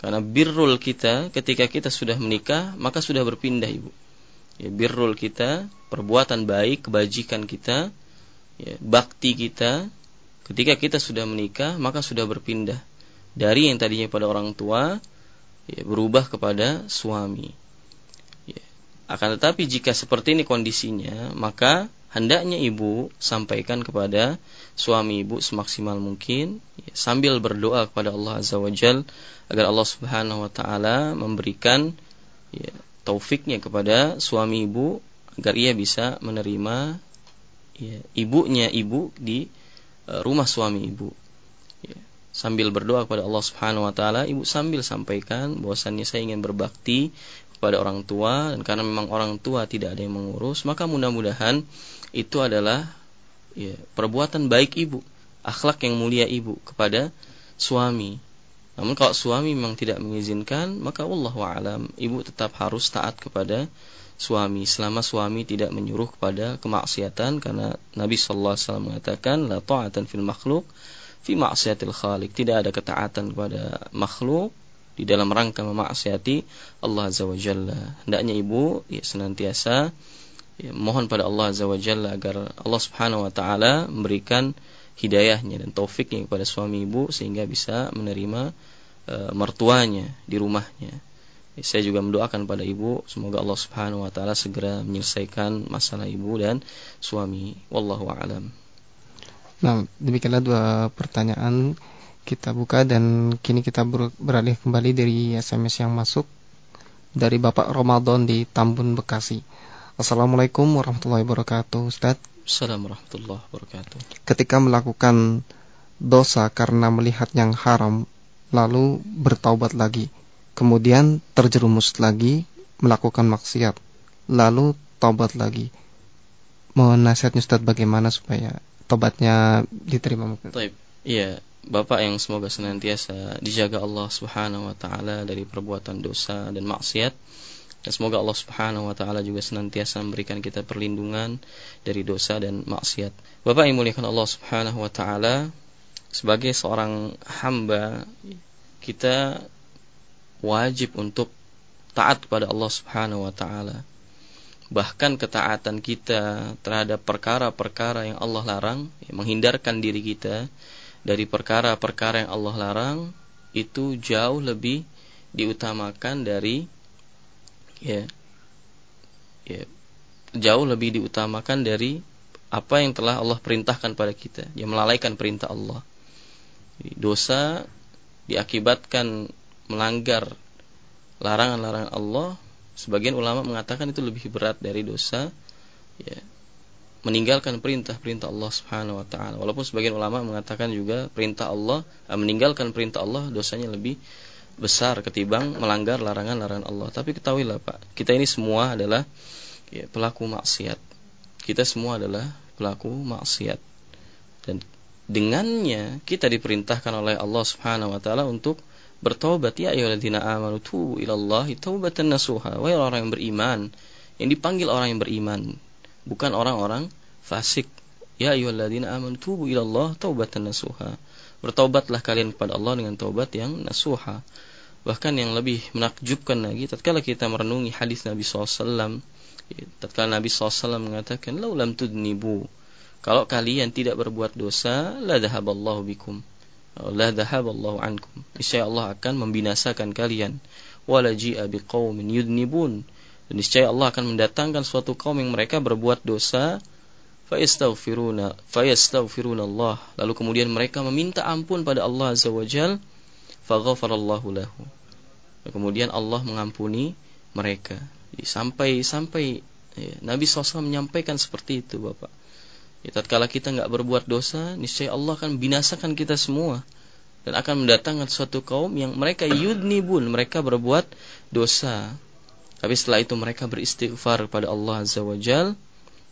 Karena birrul kita ketika kita sudah menikah, maka sudah berpindah ibu. Ya, birrul kita, perbuatan baik, kebajikan kita, ya, bakti kita, Ketika kita sudah menikah, maka sudah berpindah dari yang tadinya pada orang tua ya, berubah kepada suami. Ya. Akan tetapi jika seperti ini kondisinya, maka hendaknya ibu sampaikan kepada suami ibu semaksimal mungkin ya, sambil berdoa kepada Allah Azza wa Jal agar Allah Subhanahu wa taala memberikan ya, taufiknya kepada suami ibu agar ia bisa menerima ya, ibunya ibu di rumah suami ibu. Ya. Sambil berdoa kepada Allah Subhanahu wa taala, ibu sambil sampaikan bahwasannya saya ingin berbakti kepada orang tua dan karena memang orang tua tidak ada yang mengurus, maka mudah-mudahan itu adalah ya, perbuatan baik ibu, akhlak yang mulia ibu kepada suami. Namun kalau suami memang tidak mengizinkan, maka Allah alam ibu tetap harus taat kepada suami. Selama suami tidak menyuruh kepada kemaksiatan karena Nabi sallallahu alaihi wasallam mengatakan la ta'atan fil makhluk fi maksiatil khaliq. Tidak ada ketaatan kepada makhluk di dalam rangka memaksiati Allah azza hendaknya ibu ya senantiasa ya, mohon pada Allah azza agar Allah subhanahu wa taala memberikan hidayahnya dan taufiknya kepada suami ibu sehingga bisa menerima uh, mertuanya di rumahnya saya juga mendoakan pada ibu semoga Allah Subhanahu wa taala segera menyelesaikan masalah ibu dan suami. Wallahu a'lam. Nah, demikianlah dua pertanyaan kita buka dan kini kita beralih kembali dari SMS yang masuk dari Bapak Ramadan di Tambun Bekasi. Assalamualaikum warahmatullahi wabarakatuh, Ustaz. Assalamualaikum warahmatullahi wabarakatuh. Ketika melakukan dosa karena melihat yang haram lalu bertaubat lagi, kemudian terjerumus lagi melakukan maksiat, lalu tobat lagi. Mohon nasihatnya Ustaz bagaimana supaya tobatnya diterima Taib. Iya, Bapak yang semoga senantiasa dijaga Allah Subhanahu wa taala dari perbuatan dosa dan maksiat. Dan semoga Allah Subhanahu wa taala juga senantiasa memberikan kita perlindungan dari dosa dan maksiat. Bapak yang muliakan Allah Subhanahu wa taala, sebagai seorang hamba kita wajib untuk taat kepada Allah Subhanahu wa taala. Bahkan ketaatan kita terhadap perkara-perkara yang Allah larang, menghindarkan diri kita dari perkara-perkara yang Allah larang itu jauh lebih diutamakan dari ya. Ya. Jauh lebih diutamakan dari apa yang telah Allah perintahkan pada kita, yang melalaikan perintah Allah. Dosa diakibatkan melanggar larangan-larangan Allah, sebagian ulama mengatakan itu lebih berat dari dosa ya, meninggalkan perintah-perintah Allah Subhanahu wa taala. Walaupun sebagian ulama mengatakan juga perintah Allah eh, meninggalkan perintah Allah dosanya lebih besar ketimbang melanggar larangan-larangan Allah. Tapi ketahuilah Pak, kita ini semua adalah ya, pelaku maksiat. Kita semua adalah pelaku maksiat. Dan dengannya kita diperintahkan oleh Allah Subhanahu wa taala untuk bertobat ya ayyuhalladzina amanu tubu ilallahi taubatan nasuha. Wahai orang yang beriman, yang dipanggil orang yang beriman, bukan orang-orang fasik. Ya ayyuhalladzina amanu tubu ilallah taubatan nasuha. Bertobatlah kalian kepada Allah dengan taubat yang nasuha. Bahkan yang lebih menakjubkan lagi tatkala kita merenungi hadis Nabi SAW tatkala Nabi SAW mengatakan laulam tudnibu kalau kalian tidak berbuat dosa la dhahaballahu bikum la dhahaballahu ankum. Niscaya Allah akan membinasakan kalian. Wala ji'a biqaumin yudnibun. Dan niscaya Allah akan mendatangkan suatu kaum yang mereka berbuat dosa fayastaghfiruna fayastaghfiruna Allah lalu kemudian mereka meminta ampun pada Allah azza wajal faghafarallahu lahu kemudian Allah mengampuni mereka sampai sampai ya, Nabi SAW menyampaikan seperti itu Bapak ya, tatkala kita nggak berbuat dosa niscaya Allah akan binasakan kita semua dan akan mendatangkan suatu kaum yang mereka yudnibun mereka berbuat dosa tapi setelah itu mereka beristighfar kepada Allah Azza wa Jal,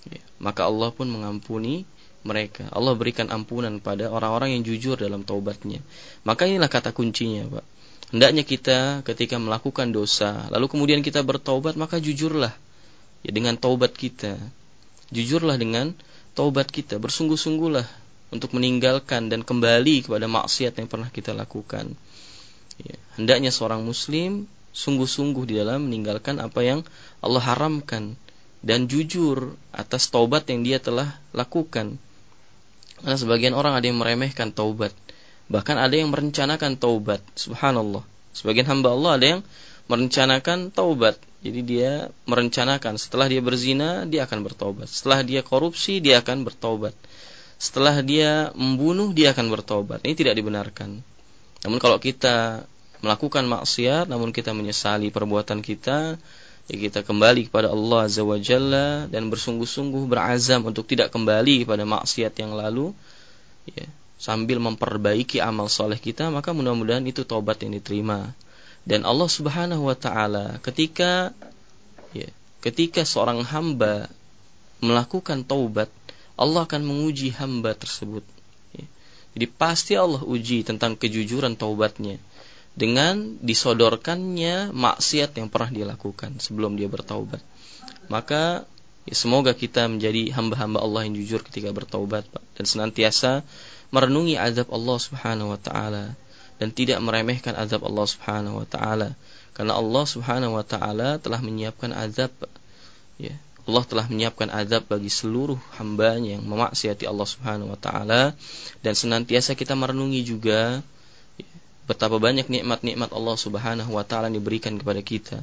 ya, maka Allah pun mengampuni mereka. Allah berikan ampunan pada orang-orang yang jujur dalam taubatnya. Maka inilah kata kuncinya, Pak. Hendaknya kita ketika melakukan dosa, lalu kemudian kita bertaubat, maka jujurlah ya dengan taubat kita. Jujurlah dengan taubat kita, bersungguh-sungguhlah untuk meninggalkan dan kembali kepada maksiat yang pernah kita lakukan. Ya, hendaknya seorang muslim sungguh-sungguh di dalam meninggalkan apa yang Allah haramkan dan jujur atas taubat yang dia telah lakukan. Karena sebagian orang ada yang meremehkan taubat, bahkan ada yang merencanakan taubat. Subhanallah. Sebagian hamba Allah ada yang merencanakan taubat. Jadi dia merencanakan setelah dia berzina dia akan bertaubat. Setelah dia korupsi dia akan bertaubat. Setelah dia membunuh dia akan bertaubat. Ini tidak dibenarkan. Namun kalau kita melakukan maksiat namun kita menyesali perbuatan kita ya kita kembali kepada Allah Azza wa Jalla dan bersungguh-sungguh berazam untuk tidak kembali kepada maksiat yang lalu ya, sambil memperbaiki amal soleh kita maka mudah-mudahan itu taubat yang diterima dan Allah Subhanahu wa taala ketika ya, ketika seorang hamba melakukan taubat Allah akan menguji hamba tersebut ya. jadi pasti Allah uji tentang kejujuran taubatnya dengan disodorkannya maksiat yang pernah dia lakukan sebelum dia bertaubat. Maka ya, semoga kita menjadi hamba-hamba Allah yang jujur ketika bertaubat dan senantiasa merenungi azab Allah Subhanahu wa taala dan tidak meremehkan azab Allah Subhanahu wa taala. Karena Allah Subhanahu wa taala telah menyiapkan azab ya. Allah telah menyiapkan azab bagi seluruh hambanya yang memaksiati Allah Subhanahu wa taala. Dan senantiasa kita merenungi juga betapa banyak nikmat-nikmat Allah Subhanahu wa taala yang diberikan kepada kita.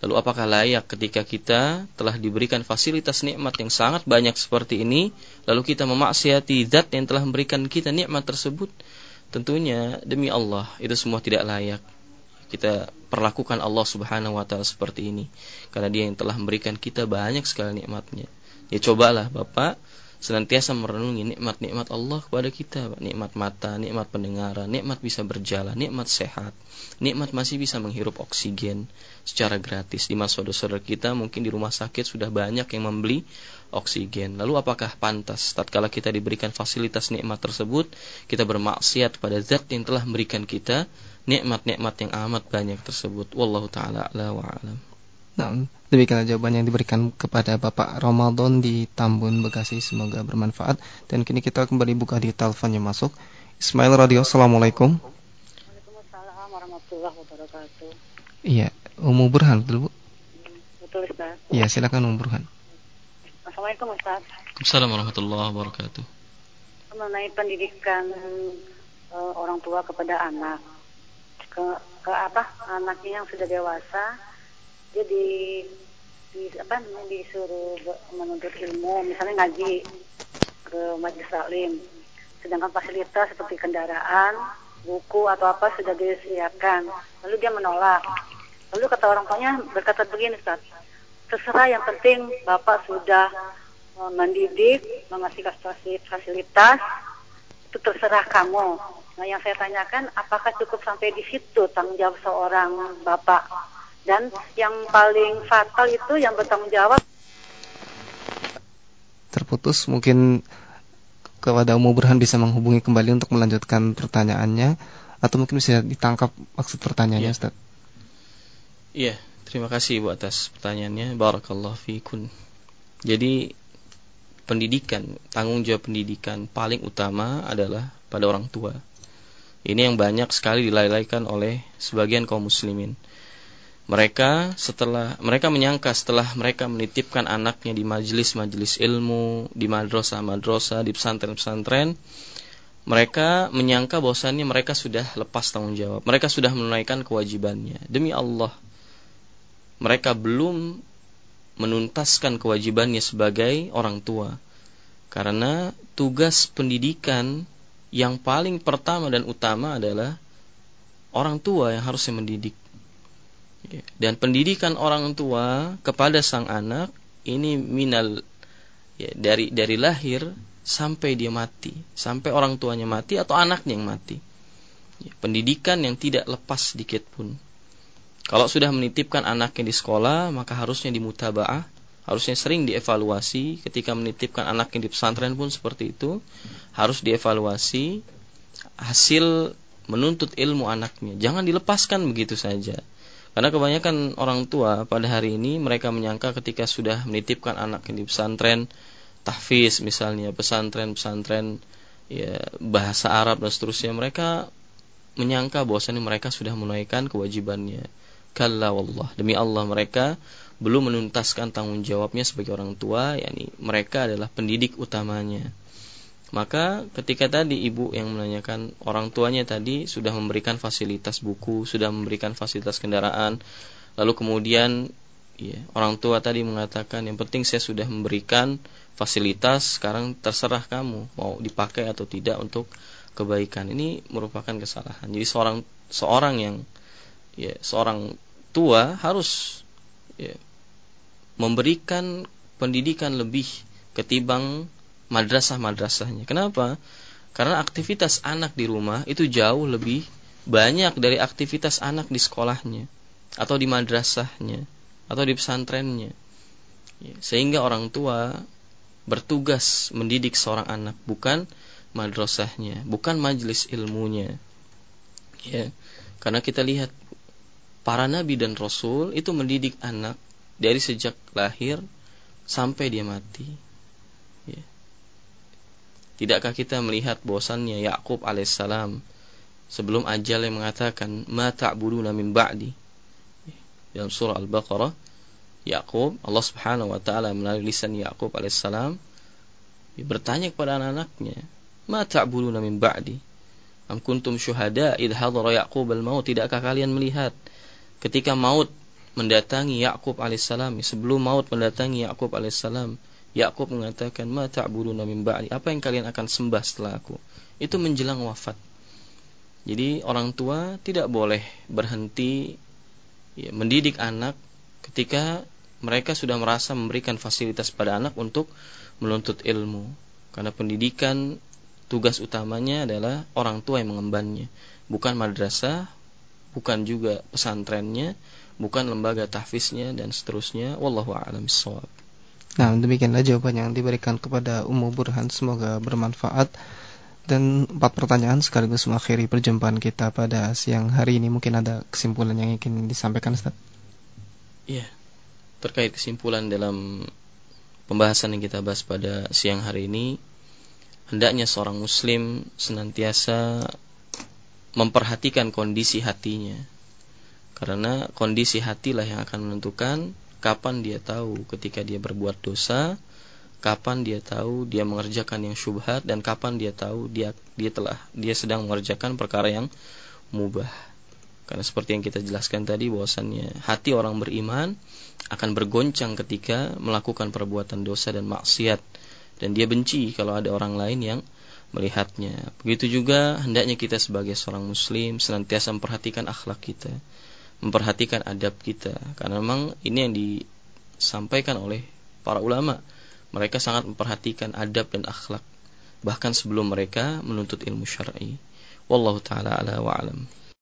Lalu apakah layak ketika kita telah diberikan fasilitas nikmat yang sangat banyak seperti ini, lalu kita memaksiati zat yang telah memberikan kita nikmat tersebut? Tentunya demi Allah itu semua tidak layak. Kita perlakukan Allah Subhanahu wa taala seperti ini karena Dia yang telah memberikan kita banyak sekali nikmatnya. Ya cobalah Bapak senantiasa merenungi nikmat-nikmat Allah kepada kita, nikmat mata, nikmat pendengaran, nikmat bisa berjalan, nikmat sehat, nikmat masih bisa menghirup oksigen secara gratis. Di masa saudara kita mungkin di rumah sakit sudah banyak yang membeli oksigen. Lalu apakah pantas tatkala kita diberikan fasilitas nikmat tersebut, kita bermaksiat pada zat yang telah memberikan kita nikmat-nikmat yang amat banyak tersebut. Wallahu taala ala wa alam. Nah, demikianlah jawaban yang diberikan kepada Bapak Ramadan di Tambun, Bekasi. Semoga bermanfaat. Dan kini kita kembali buka di telepon yang masuk. Ismail Radio, Assalamualaikum. Waalaikumsalam warahmatullahi wabarakatuh. Iya, Umu Burhan dulu, Bu. Betul, Ustaz. Iya, silakan Umu Burhan. Assalamualaikum, Ustaz. Assalamualaikum warahmatullahi wabarakatuh. Mengenai pendidikan eh, orang tua kepada anak. Ke, ke apa? Anaknya yang sudah dewasa, dia di di apa disuruh menuntut ilmu misalnya ngaji ke majelis taklim. Sedangkan fasilitas seperti kendaraan buku atau apa sudah disediakan lalu dia menolak. Lalu kata orang tuanya berkata begini Ustaz terserah yang penting bapak sudah eh, mendidik mengasih fasilitas itu terserah kamu. Nah yang saya tanyakan apakah cukup sampai di situ tanggung jawab seorang bapak dan yang paling fatal itu yang bertanggung jawab terputus mungkin kepada Umu Burhan bisa menghubungi kembali untuk melanjutkan pertanyaannya atau mungkin bisa ditangkap maksud pertanyaannya ya. Ustaz. Iya, terima kasih Ibu atas pertanyaannya. Barakallahu fikun. Jadi pendidikan, tanggung jawab pendidikan paling utama adalah pada orang tua. Ini yang banyak sekali dilalaikan oleh sebagian kaum muslimin mereka setelah mereka menyangka setelah mereka menitipkan anaknya di majelis-majelis ilmu, di madrasah-madrasah, di pesantren-pesantren, mereka menyangka bahwasannya mereka sudah lepas tanggung jawab. Mereka sudah menunaikan kewajibannya. Demi Allah, mereka belum menuntaskan kewajibannya sebagai orang tua. Karena tugas pendidikan yang paling pertama dan utama adalah orang tua yang harusnya mendidik dan pendidikan orang tua kepada sang anak ini minal ya, dari dari lahir sampai dia mati, sampai orang tuanya mati atau anaknya yang mati. Ya, pendidikan yang tidak lepas sedikit pun. Kalau sudah menitipkan anaknya di sekolah, maka harusnya dimutabaah, harusnya sering dievaluasi. Ketika menitipkan anaknya di pesantren pun seperti itu, harus dievaluasi hasil menuntut ilmu anaknya. Jangan dilepaskan begitu saja. Karena kebanyakan orang tua pada hari ini mereka menyangka ketika sudah menitipkan anak di pesantren tahfiz misalnya pesantren-pesantren ya bahasa Arab dan seterusnya mereka menyangka bahwasanya mereka sudah menunaikan kewajibannya. Kalla wallah demi Allah mereka belum menuntaskan tanggung jawabnya sebagai orang tua yakni mereka adalah pendidik utamanya. Maka ketika tadi ibu yang menanyakan orang tuanya tadi sudah memberikan fasilitas buku, sudah memberikan fasilitas kendaraan, lalu kemudian ya, orang tua tadi mengatakan yang penting saya sudah memberikan fasilitas, sekarang terserah kamu mau dipakai atau tidak untuk kebaikan. Ini merupakan kesalahan. Jadi seorang seorang yang ya seorang tua harus ya, memberikan pendidikan lebih ketimbang madrasah-madrasahnya. Kenapa? Karena aktivitas anak di rumah itu jauh lebih banyak dari aktivitas anak di sekolahnya atau di madrasahnya atau di pesantrennya. Ya, sehingga orang tua bertugas mendidik seorang anak bukan madrasahnya, bukan majelis ilmunya. Ya. Karena kita lihat para nabi dan rasul itu mendidik anak dari sejak lahir sampai dia mati. Tidakkah kita melihat bosannya Yakub alaihissalam sebelum ajal yang mengatakan ma ta'buduna min ba'di? Dalam surah Al-Baqarah Yakub Allah Subhanahu wa taala melalui lisan Yakub alaihissalam bertanya kepada anak-anaknya ma ta'buduna min ba'di? Am kuntum syuhada id hadara Yaqub al-maut? Tidakkah kalian melihat ketika maut mendatangi Yakub alaihissalam sebelum maut mendatangi Yakub alaihissalam Yakub mengatakan, "Ma ta'buduna min ba'di?" Apa yang kalian akan sembah setelah aku? Itu menjelang wafat. Jadi orang tua tidak boleh berhenti ya, mendidik anak ketika mereka sudah merasa memberikan fasilitas pada anak untuk menuntut ilmu. Karena pendidikan tugas utamanya adalah orang tua yang mengembannya, bukan madrasah, bukan juga pesantrennya, bukan lembaga tahfiznya dan seterusnya. Wallahu a'lam bishawab. Nah, demikianlah jawaban yang diberikan kepada Ummu Burhan. Semoga bermanfaat. Dan empat pertanyaan sekaligus mengakhiri perjumpaan kita pada siang hari ini. Mungkin ada kesimpulan yang ingin disampaikan, Ustaz? Iya. Terkait kesimpulan dalam pembahasan yang kita bahas pada siang hari ini, hendaknya seorang muslim senantiasa memperhatikan kondisi hatinya. Karena kondisi hatilah yang akan menentukan kapan dia tahu ketika dia berbuat dosa, kapan dia tahu dia mengerjakan yang syubhat dan kapan dia tahu dia dia telah dia sedang mengerjakan perkara yang mubah. Karena seperti yang kita jelaskan tadi bahwasannya hati orang beriman akan bergoncang ketika melakukan perbuatan dosa dan maksiat dan dia benci kalau ada orang lain yang melihatnya. Begitu juga hendaknya kita sebagai seorang muslim senantiasa memperhatikan akhlak kita, memperhatikan adab kita karena memang ini yang disampaikan oleh para ulama. Mereka sangat memperhatikan adab dan akhlak bahkan sebelum mereka menuntut ilmu syar'i. Wallahu taala ala wa alam.